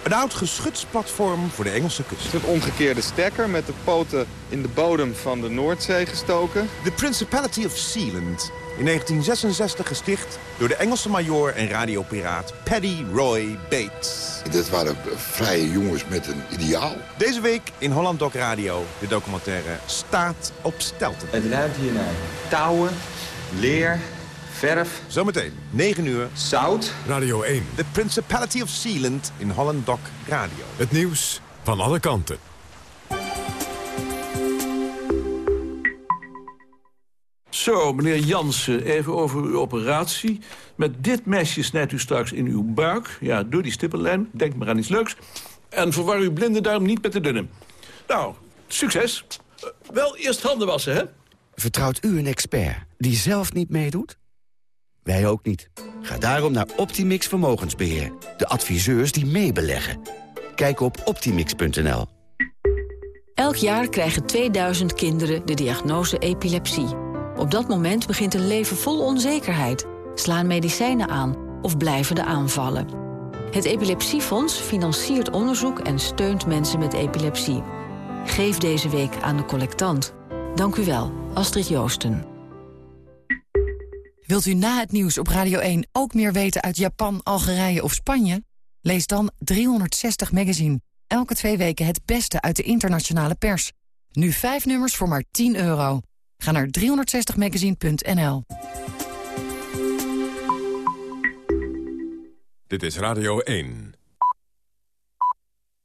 Een oud geschutsplatform voor de Engelse kust. Een omgekeerde stekker met de poten in de bodem van de Noordzee gestoken. The Principality of Sealand. In 1966 gesticht door de Engelse majoor en radiopiraat Paddy Roy Bates. Dat waren vrije jongens met een ideaal. Deze week in Holland Doc Radio de documentaire Staat op Stelten. Het ruimt hier naar touwen, leer, verf. Zometeen, 9 uur. Zout. Radio 1. The Principality of Sealand in Holland Doc Radio. Het nieuws van alle kanten. Zo, meneer Jansen, even over uw operatie. Met dit mesje snijdt u straks in uw buik. Ja, door die stippenlijn. Denk maar aan iets leuks. En verwar uw blinde duim niet met de dunne. Nou, succes. Uh, wel eerst handen wassen, hè? Vertrouwt u een expert die zelf niet meedoet? Wij ook niet. Ga daarom naar Optimix Vermogensbeheer. De adviseurs die meebeleggen. Kijk op optimix.nl. Elk jaar krijgen 2000 kinderen de diagnose epilepsie. Op dat moment begint een leven vol onzekerheid. Slaan medicijnen aan of blijven de aanvallen. Het Epilepsiefonds financiert onderzoek en steunt mensen met epilepsie. Geef deze week aan de collectant. Dank u wel, Astrid Joosten. Wilt u na het nieuws op Radio 1 ook meer weten uit Japan, Algerije of Spanje? Lees dan 360 Magazine. Elke twee weken het beste uit de internationale pers. Nu vijf nummers voor maar 10 euro. Ga naar 360magazine.nl. Dit is Radio 1.